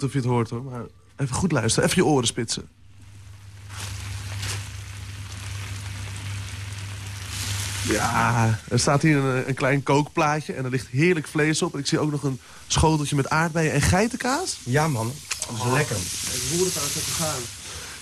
Niet of je het hoort hoor, maar even goed luisteren. Even je oren spitsen. Ja, er staat hier een, een klein kookplaatje en er ligt heerlijk vlees op. En ik zie ook nog een schoteltje met aardbeien en geitenkaas. Ja man, dat is lekker. Hoe het aan gaan.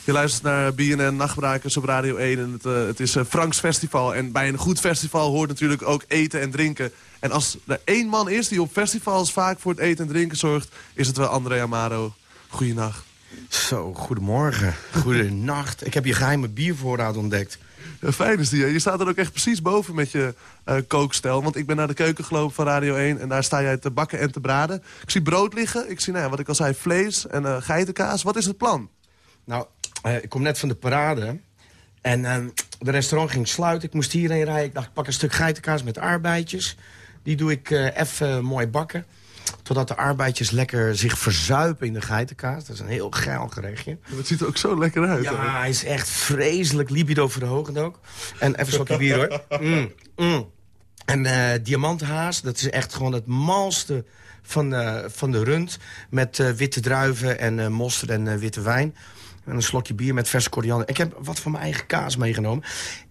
Je luistert naar BNN Nachtbrakers op Radio 1 en het, uh, het is uh, Franks Festival. En bij een goed festival hoort natuurlijk ook eten en drinken. En als er één man is die op festivals vaak voor het eten en drinken zorgt... is het wel André Amaro. Goeienacht. Zo, goedemorgen. Goedenacht. Ik heb je geheime biervoorraad ontdekt. Ja, fijn is die. Je staat er ook echt precies boven met je uh, kookstel. Want ik ben naar de keuken gelopen van Radio 1... en daar sta jij te bakken en te braden. Ik zie brood liggen. Ik zie, nou ja, wat ik al zei, vlees en uh, geitenkaas. Wat is het plan? Nou, uh, ik kom net van de parade. En uh, de restaurant ging sluiten. Ik moest hierheen rijden. Ik dacht, ik pak een stuk geitenkaas met arbeidjes. Die doe ik uh, even mooi bakken. Totdat de arbeidjes lekker zich verzuipen in de geitenkaas. Dat is een heel geil gerechtje. Het ziet er ook zo lekker uit. Ja, hoor. hij is echt vreselijk libido verhogend ook. En even een slokje bier hoor. Mm, mm. En uh, diamanthaas, dat is echt gewoon het malste van, uh, van de rund. Met uh, witte druiven en mosterd en witte wijn. En een slokje bier met verse koriander. Ik heb wat van mijn eigen kaas meegenomen.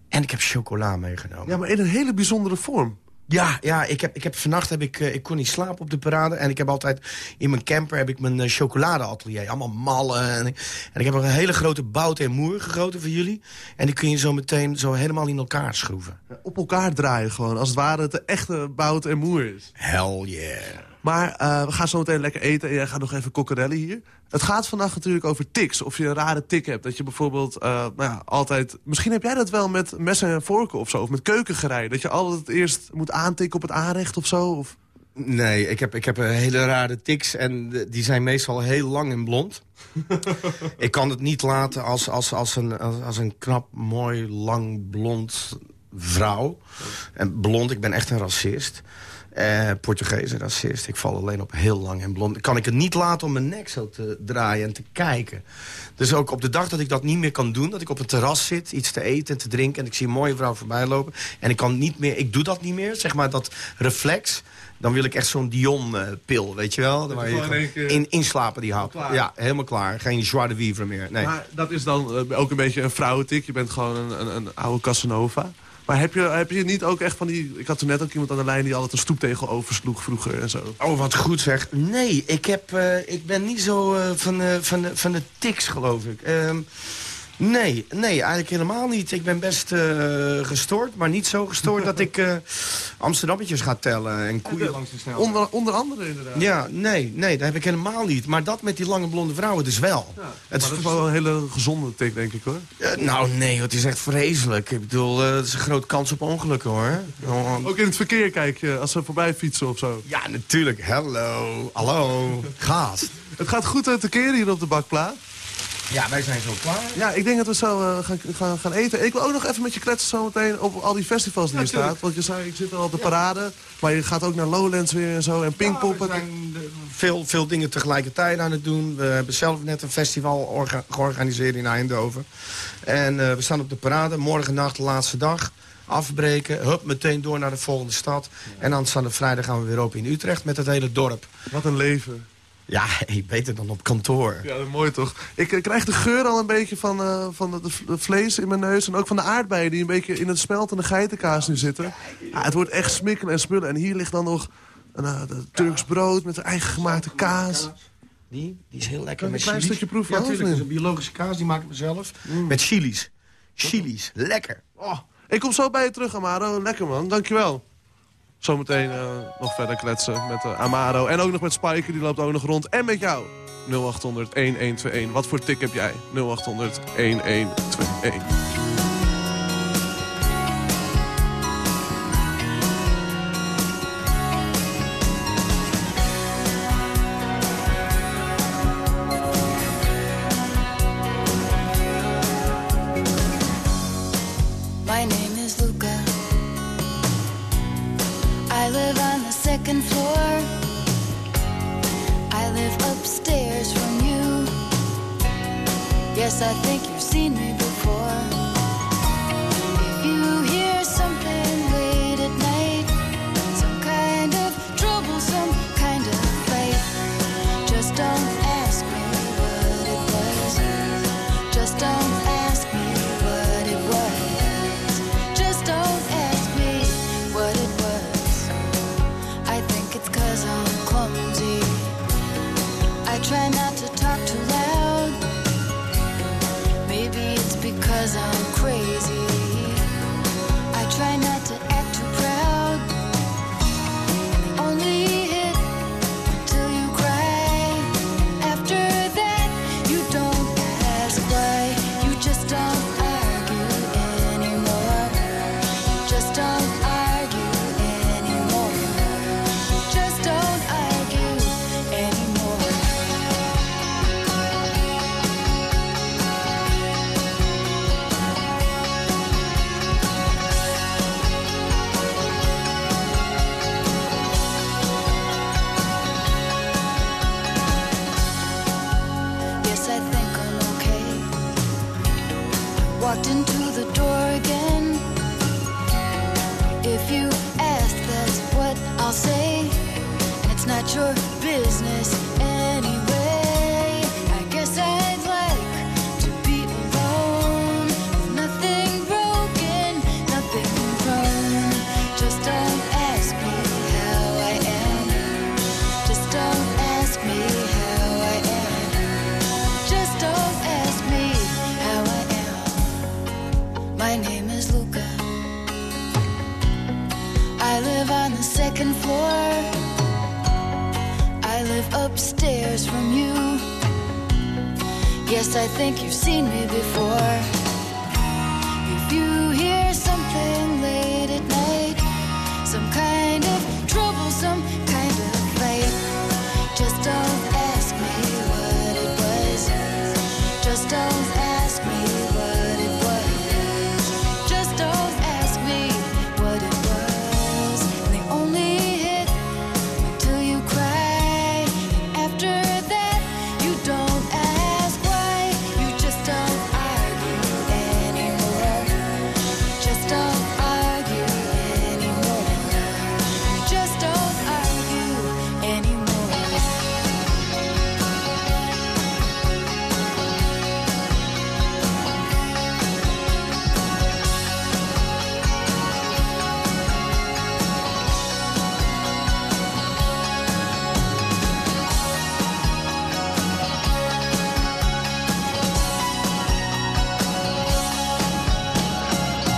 En ik heb chocola meegenomen. Ja, maar in een hele bijzondere vorm. Ja, ja ik, heb, ik heb vannacht heb ik, uh, ik kon niet slapen op de parade. En ik heb altijd in mijn camper heb ik mijn uh, chocoladeatelier. Allemaal mallen. En, ik, en ik heb een hele grote bout en moer gegoten voor jullie. En die kun je zo meteen zo helemaal in elkaar schroeven. Op elkaar draaien gewoon. Als het ware het de echte bout en moer is. Hell yeah. Maar uh, we gaan zo meteen lekker eten en jij gaat nog even kokkerellen hier. Het gaat vandaag natuurlijk over tics. Of je een rare tik hebt. Dat je bijvoorbeeld uh, nou ja, altijd... Misschien heb jij dat wel met messen en vorken of zo. Of met keukengerei. Dat je altijd eerst moet aantikken op het aanrecht of zo. Of... Nee, ik heb, ik heb hele rare tics. En die zijn meestal heel lang en blond. ik kan het niet laten als, als, als, een, als, als een knap, mooi, lang, blond vrouw. En blond, ik ben echt een racist. Uh, Portugese racist. Ik val alleen op heel lang en blond. Kan ik het niet laten om mijn nek zo te draaien en te kijken. Dus ook op de dag dat ik dat niet meer kan doen... dat ik op een terras zit, iets te eten en te drinken... en ik zie een mooie vrouw voorbij lopen... en ik kan niet meer, ik doe dat niet meer, zeg maar dat reflex... dan wil ik echt zo'n Dion-pil, weet je wel? Waar je in, inslapen die hap. Ja, helemaal klaar. Geen joie de vivre meer. Nee. Maar dat is dan uh, ook een beetje een vrouwentik. Je bent gewoon een, een, een oude Casanova... Maar heb je, heb je niet ook echt van die... Ik had toen net ook iemand aan de lijn die altijd een stoeptegel oversloeg vroeger en zo. Oh, wat goed zeg. Nee, ik, heb, uh, ik ben niet zo uh, van, uh, van, de, van de tics, geloof ik. Nee, nee, eigenlijk helemaal niet. Ik ben best uh, gestoord, maar niet zo gestoord dat ik uh, Amsterdammetjes ga tellen en koeien langs de snelweg. Onder, onder andere inderdaad. Ja, nee, nee, dat heb ik helemaal niet. Maar dat met die lange blonde vrouwen dus wel. Ja, het is, dat is wel een hele gezonde tik, denk ik hoor. Uh, nou nee, het is echt vreselijk. Ik bedoel, het is een grote kans op ongelukken hoor. Ook in het verkeer kijk je, als ze voorbij fietsen of zo. Ja, natuurlijk. Hallo, hallo, gast. Het gaat goed te keren hier op de bakplaat. Ja, wij zijn zo klaar. Ja, ik denk dat we zo uh, gaan, gaan, gaan eten. Ik wil ook nog even met je kletsen zometeen op al die festivals die ja, je staat. Want je zei, ik zit al op de ja. parade. Maar je gaat ook naar Lowlands weer en zo. En Pinkpoppen. Ja, we zijn veel, veel dingen tegelijkertijd aan het doen. We hebben zelf net een festival orga georganiseerd in Eindhoven. En uh, we staan op de parade. Morgen nacht, de laatste dag. Afbreken, hup, meteen door naar de volgende stad. En dan staan de vrijdag gaan we weer open in Utrecht met het hele dorp. Wat een leven. Ja, beter dan op kantoor. Ja, mooi toch. Ik uh, krijg de geur al een beetje van, uh, van het vlees in mijn neus. En ook van de aardbeien die een beetje in het smeltende geitenkaas nu zitten. Ja, het wordt echt smikken en smullen. En hier ligt dan nog een uh, Turks brood met eigen gemaakte kaas. Die, die is heel lekker. Een klein stukje proeven? Ja, natuurlijk. Dat is een biologische kaas, die maak ik mezelf. Mm. Met chilies. Chilies, lekker. Oh, ik kom zo bij je terug, Amaro. Lekker man, dankjewel. Zometeen uh, nog verder kletsen met uh, Amaro. En ook nog met Spike, die loopt ook nog rond. En met jou. 0800 1121. Wat voor tik heb jij? 0800 1121.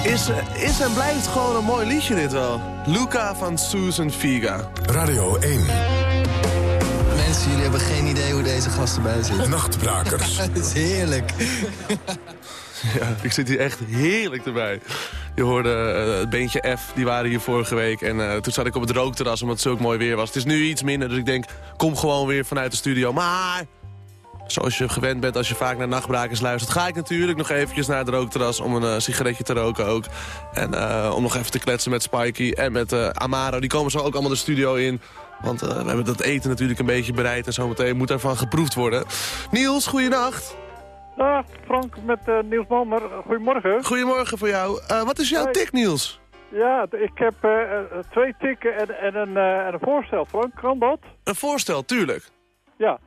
Is, is en blijft gewoon een mooi liedje dit wel. Luca van Susan Figa. Radio 1. Mensen, jullie hebben geen idee hoe deze gast erbij zit. Nachtbrakers. Het is heerlijk. Ja, ik zit hier echt heerlijk erbij. Je hoorde eh, het beentje F, die waren hier vorige week. En eh, toen zat ik op het rookterras omdat het zulk mooi weer was. Het is nu iets minder, dus ik denk, kom gewoon weer vanuit de studio. Maar, zoals je gewend bent als je vaak naar nachtbrakers luistert... ga ik natuurlijk nog eventjes naar het rookterras om een eh, sigaretje te roken ook. En eh, om nog even te kletsen met Spikey en met eh, Amaro. Die komen zo ook allemaal de studio in. Want we hebben dat eten natuurlijk een beetje bereid en zometeen moet ervan geproefd worden. Niels, goeienacht. Dag, Frank met Niels Malmer. Goedemorgen. Goedemorgen voor jou. Wat is jouw tik, Niels? Ja, ik heb twee tikken en, en, een, en een voorstel, Frank. Kan dat? Een voorstel, tuurlijk. Ja.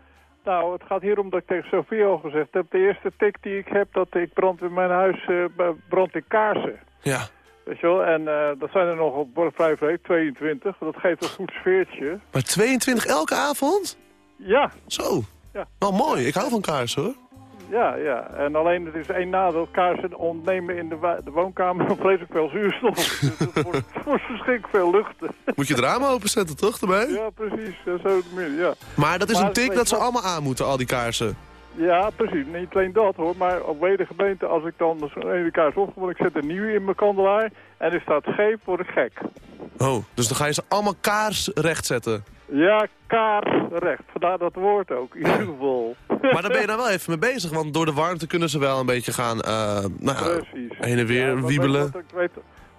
Nou, het gaat hier om dat ik tegen Sofie al gezegd heb. De eerste tik die ik heb, dat ik brand in mijn huis b- brand in kaarsen. Ja. Weet je wel? En eh, dat zijn er nog op vrij week, 22. Dat geeft een goed sfeertje. Maar 22 elke avond? Ja. Zo. Ja. Wel mooi. Ik hou van kaarsen, hoor. Ja, ja. En alleen het is één nadeel. Kaarsen ontnemen in de, de woonkamer vreselijk veel zuurstof. dus het wordt, het wordt verschrikkelijk veel lucht. Moet je het raam openzetten, toch, erbij? ja, precies. Zo ja. Maar dat is Maar een tik dat ze allemaal aan moeten, al die kaarsen. Ja, precies. Niet alleen dat hoor, maar op weder gemeente, als ik dan zo'n ene kaars op, want ik zet een nieuwe in mijn kandelaar en die staat scheef, word ik gek. Oh, dus dan ga je ze allemaal kaarsrecht zetten. Ja, kaarsrecht. Vandaar dat woord ook, in ieder geval. Maar daar ben je dan wel even mee bezig, want door de warmte kunnen ze wel een beetje gaan, eh, nou heen en weer Ja, wiebelen. Ik weet,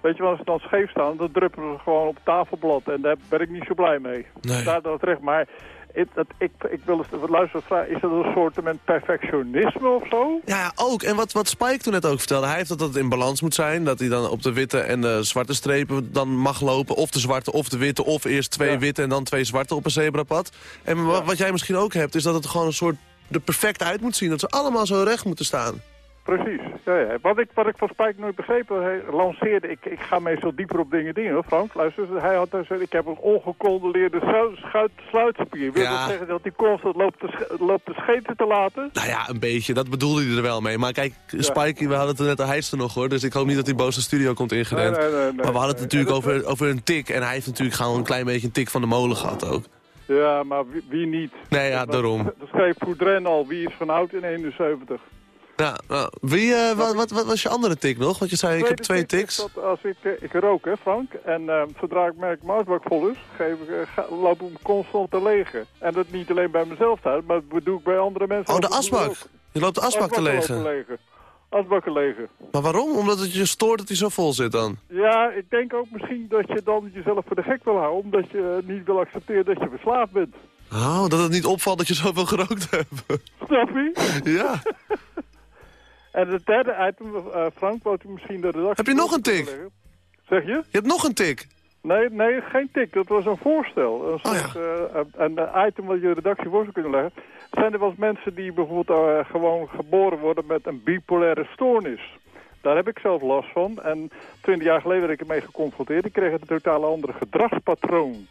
weet je wat, als ze dan scheef staan, dan druppelen ze gewoon op het tafelblad en daar ben ik niet zo blij mee. Nee. Daar dat recht, maar ik, dat, ik, ik wil eens luisteren, vragen, is dat een soort perfectionisme of zo? Ja, ook. En wat, wat Spike toen net ook vertelde, hij heeft dat het in balans moet zijn. Dat hij dan op de witte en de zwarte strepen dan mag lopen. Of de zwarte of de witte, of eerst twee witte en dan twee zwarte op een zebrapad. En wa- wat jij misschien ook hebt, is dat het gewoon een soort er perfect uit moet zien. Dat ze allemaal zo recht moeten staan. Precies. Ja, ja. Wat, ik, wat ik van Spijk nooit begrepen hij lanceerde, ik, ik ga meestal dieper op dingen in, hoor, Frank. Luister, hij had dus, ik heb een ongecondoleerde sluitspier. Wil Ja. dat zeggen dat hij constant loopt te, loopt te scheten te laten? Nou ja, een beetje. Dat bedoelde hij er wel mee. Maar kijk, Spike, we hadden het er net, hij is er nog hoor. Dus ik hoop niet dat hij boos de studio komt ingerend. Nee, nee, nee, nee. maar we hadden het natuurlijk over, over een tik. En hij heeft natuurlijk gewoon een klein beetje een tik van de molen gehad ook. Ja, maar wie, wie niet? Nee, ja, daarom. Dat schreef Poudren al, wie is van oud in 71. Ja, nou, wie, eh, wat, wat, wat was je andere tik nog? Want je zei, ik heb twee is Dat als ik, eh, ik rook, hè, Frank. En eh, zodra ik merk mijn asbak vol is, geef ik, eh, loop ik hem constant te legen. En dat niet alleen bij mezelf thuis, maar dat doe ik bij andere mensen. Oh, de asbak. Je loopt de asbak te legen. Asbakken legen. Maar waarom? Omdat het je stoort dat hij zo vol zit dan? Ja, ik denk ook misschien dat je dan jezelf voor de gek wil houden, omdat je niet wil accepteren dat je verslaafd bent. Oh, dat het niet opvalt dat je zoveel gerookt hebt. Snap je? ja. En het derde item, eh, Frank, wou u misschien de redactie... Heb je nog een tik? Zeg je? Je hebt nog een tik. Nee, nee, geen tik. Dat was een voorstel. Een, Oh, soort, eh, een een item wat je de redactie voor zou kunnen leggen. Zijn er wel eens mensen die bijvoorbeeld eh, gewoon geboren worden met een bipolaire stoornis? Daar heb ik zelf last van. En twintig jaar geleden werd ik ermee geconfronteerd. Ik kreeg een totaal andere gedragspatroon.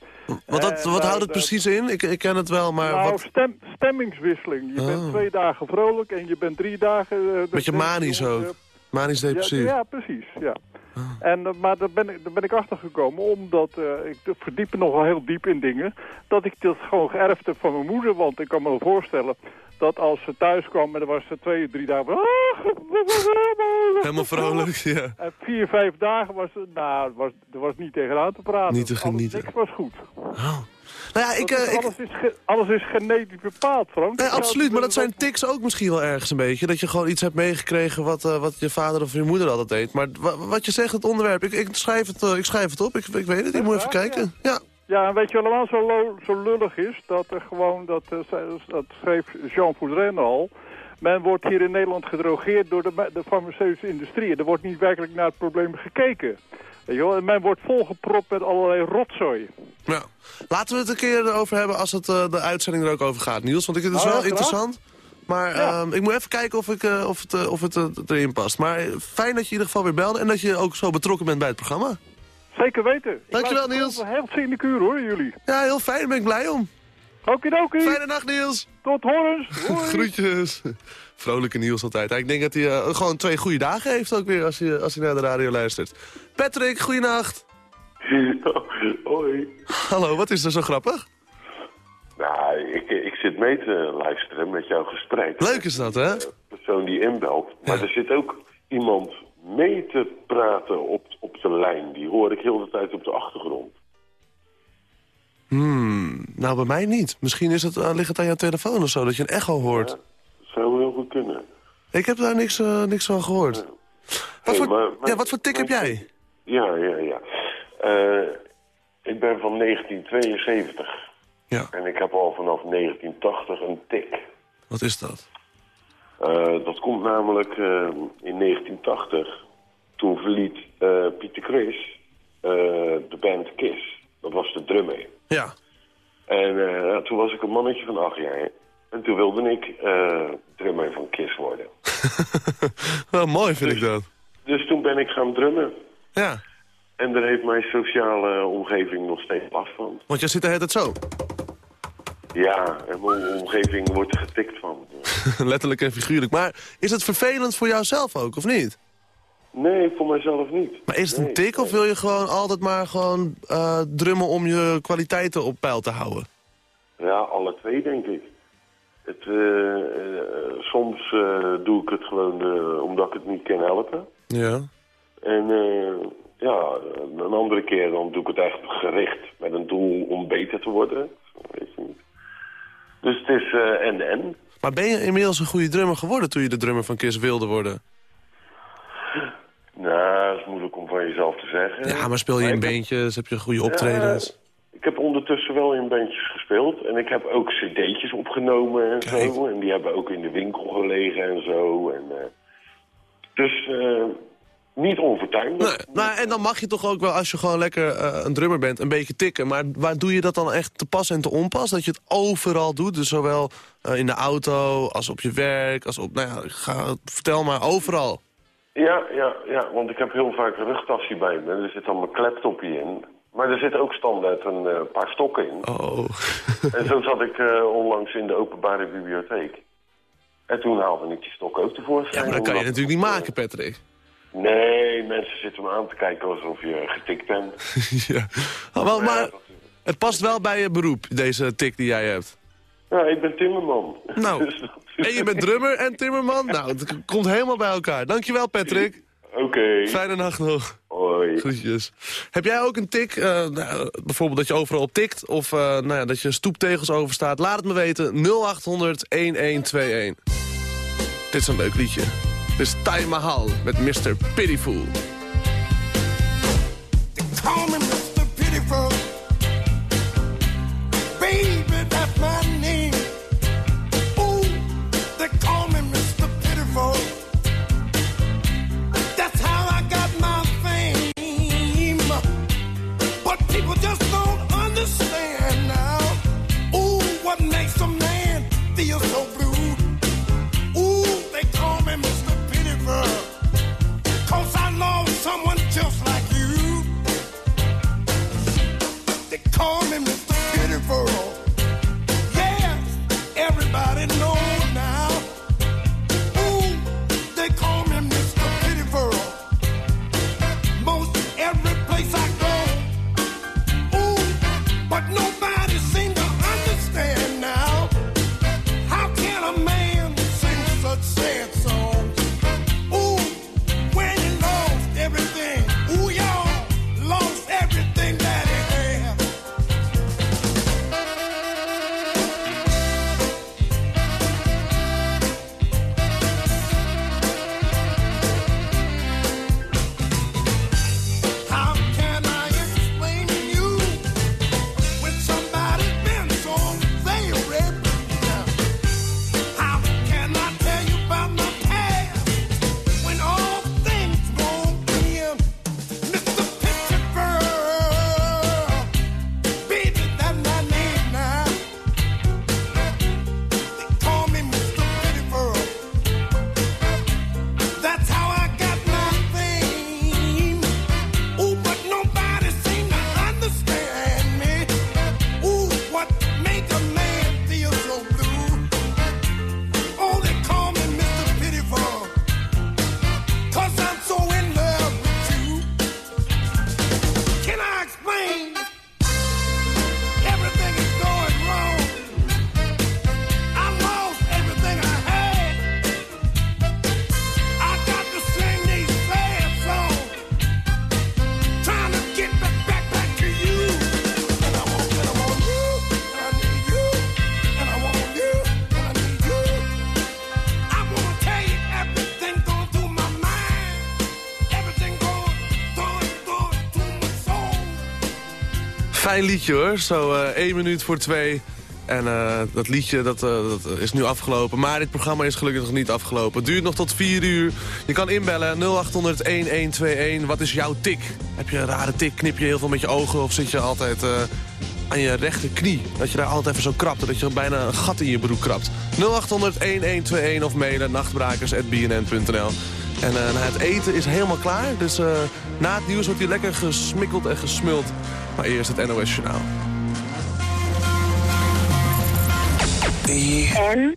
Wat, dat, wat eh, houdt het dat- precies in? Ik, ik ken het wel, maar nou, wat... stem, stemmingswisseling. Je bent Oh. twee dagen vrolijk en je bent drie dagen... eh, dus Beetje manisch ook. eh, Manisch depressief. ja, ja, precies. Ja. En, eh, maar daar ben, ik, daar ben ik achter gekomen, omdat eh, ik verdiep me nogal heel diep in dingen. Dat ik dat gewoon geërfd heb van mijn moeder. Want ik kan me wel voorstellen dat als ze thuis kwam en dan was ze twee, drie dagen... van, Helemaal vrolijk, ja. En vier, vijf dagen was het... Nou, er was, er was niet tegenaan te praten. Niet te Alles- genieten. niks was goed. Nou ja, ik... Eh, ik alles, is ge- alles is genetisch bepaald, Frank. Nee, absoluut, maar dat zijn tics ook misschien wel ergens een beetje. Dat je gewoon iets hebt meegekregen wat, eh, wat je vader of je moeder altijd deed. Maar wa- wat je zegt, het onderwerp, ik, ik, schrijf, het, eh, ik schrijf het op. Ik, ik weet het, ik moet even kijken. Ja. Ja, en weet je wat allemaal zo, lo- zo lullig is? Dat er gewoon, dat, eh, dat schreef Jean Foudrenne al... Men wordt hier in Nederland gedrogeerd door de, de farmaceutische industrie. Er wordt niet werkelijk naar het probleem gekeken. Weet je wel? En men wordt volgepropt met allerlei rotzooi. Ja. Laten we het een keer erover hebben als het, eh, de uitzending er ook over gaat, Niels. Want ik vind het Nou wel ja, interessant. Maar ehm, ik moet even kijken of, ik, eh, of het, of het erin past. Maar fijn dat je in ieder geval weer belde en dat je ook zo betrokken bent bij het programma. Zeker weten. Dankjewel, Niels. Heel zinnelijk uur hoor, jullie. Ja, heel fijn. Daar ben ik blij om. Okidoki. Fijne nacht, Niels. Tot horens. Hoi. Groetjes. Vrolijke Niels altijd. Ik denk dat hij eh, gewoon twee goede dagen heeft ook weer als hij, als hij naar de radio luistert. Patrick, goeienacht. Hoi. Hallo, wat is er zo grappig? Nou, ik, ik zit mee te luisteren met jouw gesprek. Leuk is dat, hè? De persoon die inbelt. Maar er zit ook iemand mee te praten op, op de lijn. Die hoor ik heel de tijd op de achtergrond. Hmm, nou bij mij niet. Misschien is het, eh, ligt het aan jouw telefoon of zo, dat je een echo hoort. Dat zou heel goed kunnen. Ik heb daar niks, eh, niks van gehoord. Wat, Hey, voor, maar- maar- ja, wat voor tik heb jij? Ja, ja, ja. Eh, ik ben van 1972. Ja. En ik heb al vanaf 1980 een tik. Wat is dat? Eh, dat komt namelijk eh, in 1980. Toen verliet eh, Pieter Chris de band Kiss. Dat was de drummer. Ja. En toen was ik een mannetje van acht jaar. En toen wilde ik drummer van Kiss worden. Wel mooi vind ik dat. Dus toen ben ik gaan drummen. Ja. En daar heeft mijn sociale omgeving nog steeds last van. Want jij zit de hele tijd zo. Ja, en mijn omgeving wordt er getikt van. Letterlijk en figuurlijk. Maar is het vervelend voor jou zelf ook, of niet? Nee, voor mijzelf niet. Maar is het Nee, een tik of wil je gewoon altijd maar gewoon eh, drummen om je kwaliteiten op peil te houden? Ja, alle twee denk ik. Het, eh, eh, soms doe ik het gewoon omdat ik het niet kan helpen. Ja. En ja, een andere keer dan doe ik het echt gericht met een doel om beter te worden. Weet je niet. Dus het is eh, en en. Maar ben je inmiddels een goede drummer geworden toen je de drummer van Kiss wilde worden? Nou, dat is moeilijk om van jezelf te zeggen. Ja, maar speel je in heb- bandjes, heb je goede optredens? Ik heb ondertussen wel in bandjes gespeeld. En ik heb ook cd'tjes opgenomen en zo. En die hebben ook in de winkel gelegen en zo. En, eh, dus eh, niet onvertuinlijk. Nou, en dan mag je toch ook wel, als je gewoon lekker eh, een drummer bent, een beetje tikken. Maar waar doe je dat dan echt te pas en te onpas? Dat je het overal doet, dus zowel eh, in de auto, als op je werk, als op... Nou ja, ga, vertel maar, overal. Ja, ja, ja, want ik heb heel vaak een rugtasje bij me. Er zit dan mijn kleptopje in. Maar er zit ook standaard een eh, paar stokken in. Oh. en zo zat ik onlangs in de openbare bibliotheek. En toen haalde ik die stok ook tevoorschijn. Ja, maar dat kan je natuurlijk niet maken, Patrick. Nee, mensen zitten me aan te kijken alsof je getikt bent. ja. Oh, wel, maar het past wel bij je beroep, deze tik die jij hebt. Ja, ik ben timmerman. Nou, Dus en je bent drummer en timmerman? Nou, het komt helemaal bij elkaar. Dankjewel, Patrick. Oké. Fijne nacht nog. Hoi. Groetjes. Heb jij ook een tik, eh, nou, bijvoorbeeld dat je overal op tikt... of eh, nou ja, dat je stoeptegels overstaat? Laat het me weten. 0800-1121. Dit is een leuk liedje. Is Taj Mahal met Mr. Me Fijn liedje hoor, zo eh, één minuut voor twee. En eh, dat liedje dat, eh, dat is nu afgelopen. Maar dit programma is gelukkig nog niet afgelopen. Het duurt nog tot 4 uur. Je kan inbellen 0800-1121. Wat is jouw tik? Heb je een rare tik? Knip je heel veel met je ogen? Of zit je altijd aan je rechterknie? Dat je daar altijd even zo krabt. Dat je bijna een gat in je broek krabt. 0800-1121 of mailen nachtbrakers.bnn.nl En het eten is helemaal klaar. Dus na het nieuws wordt hier lekker gesmikkeld en gesmuld. Maar eerst het NOS Journaal. En?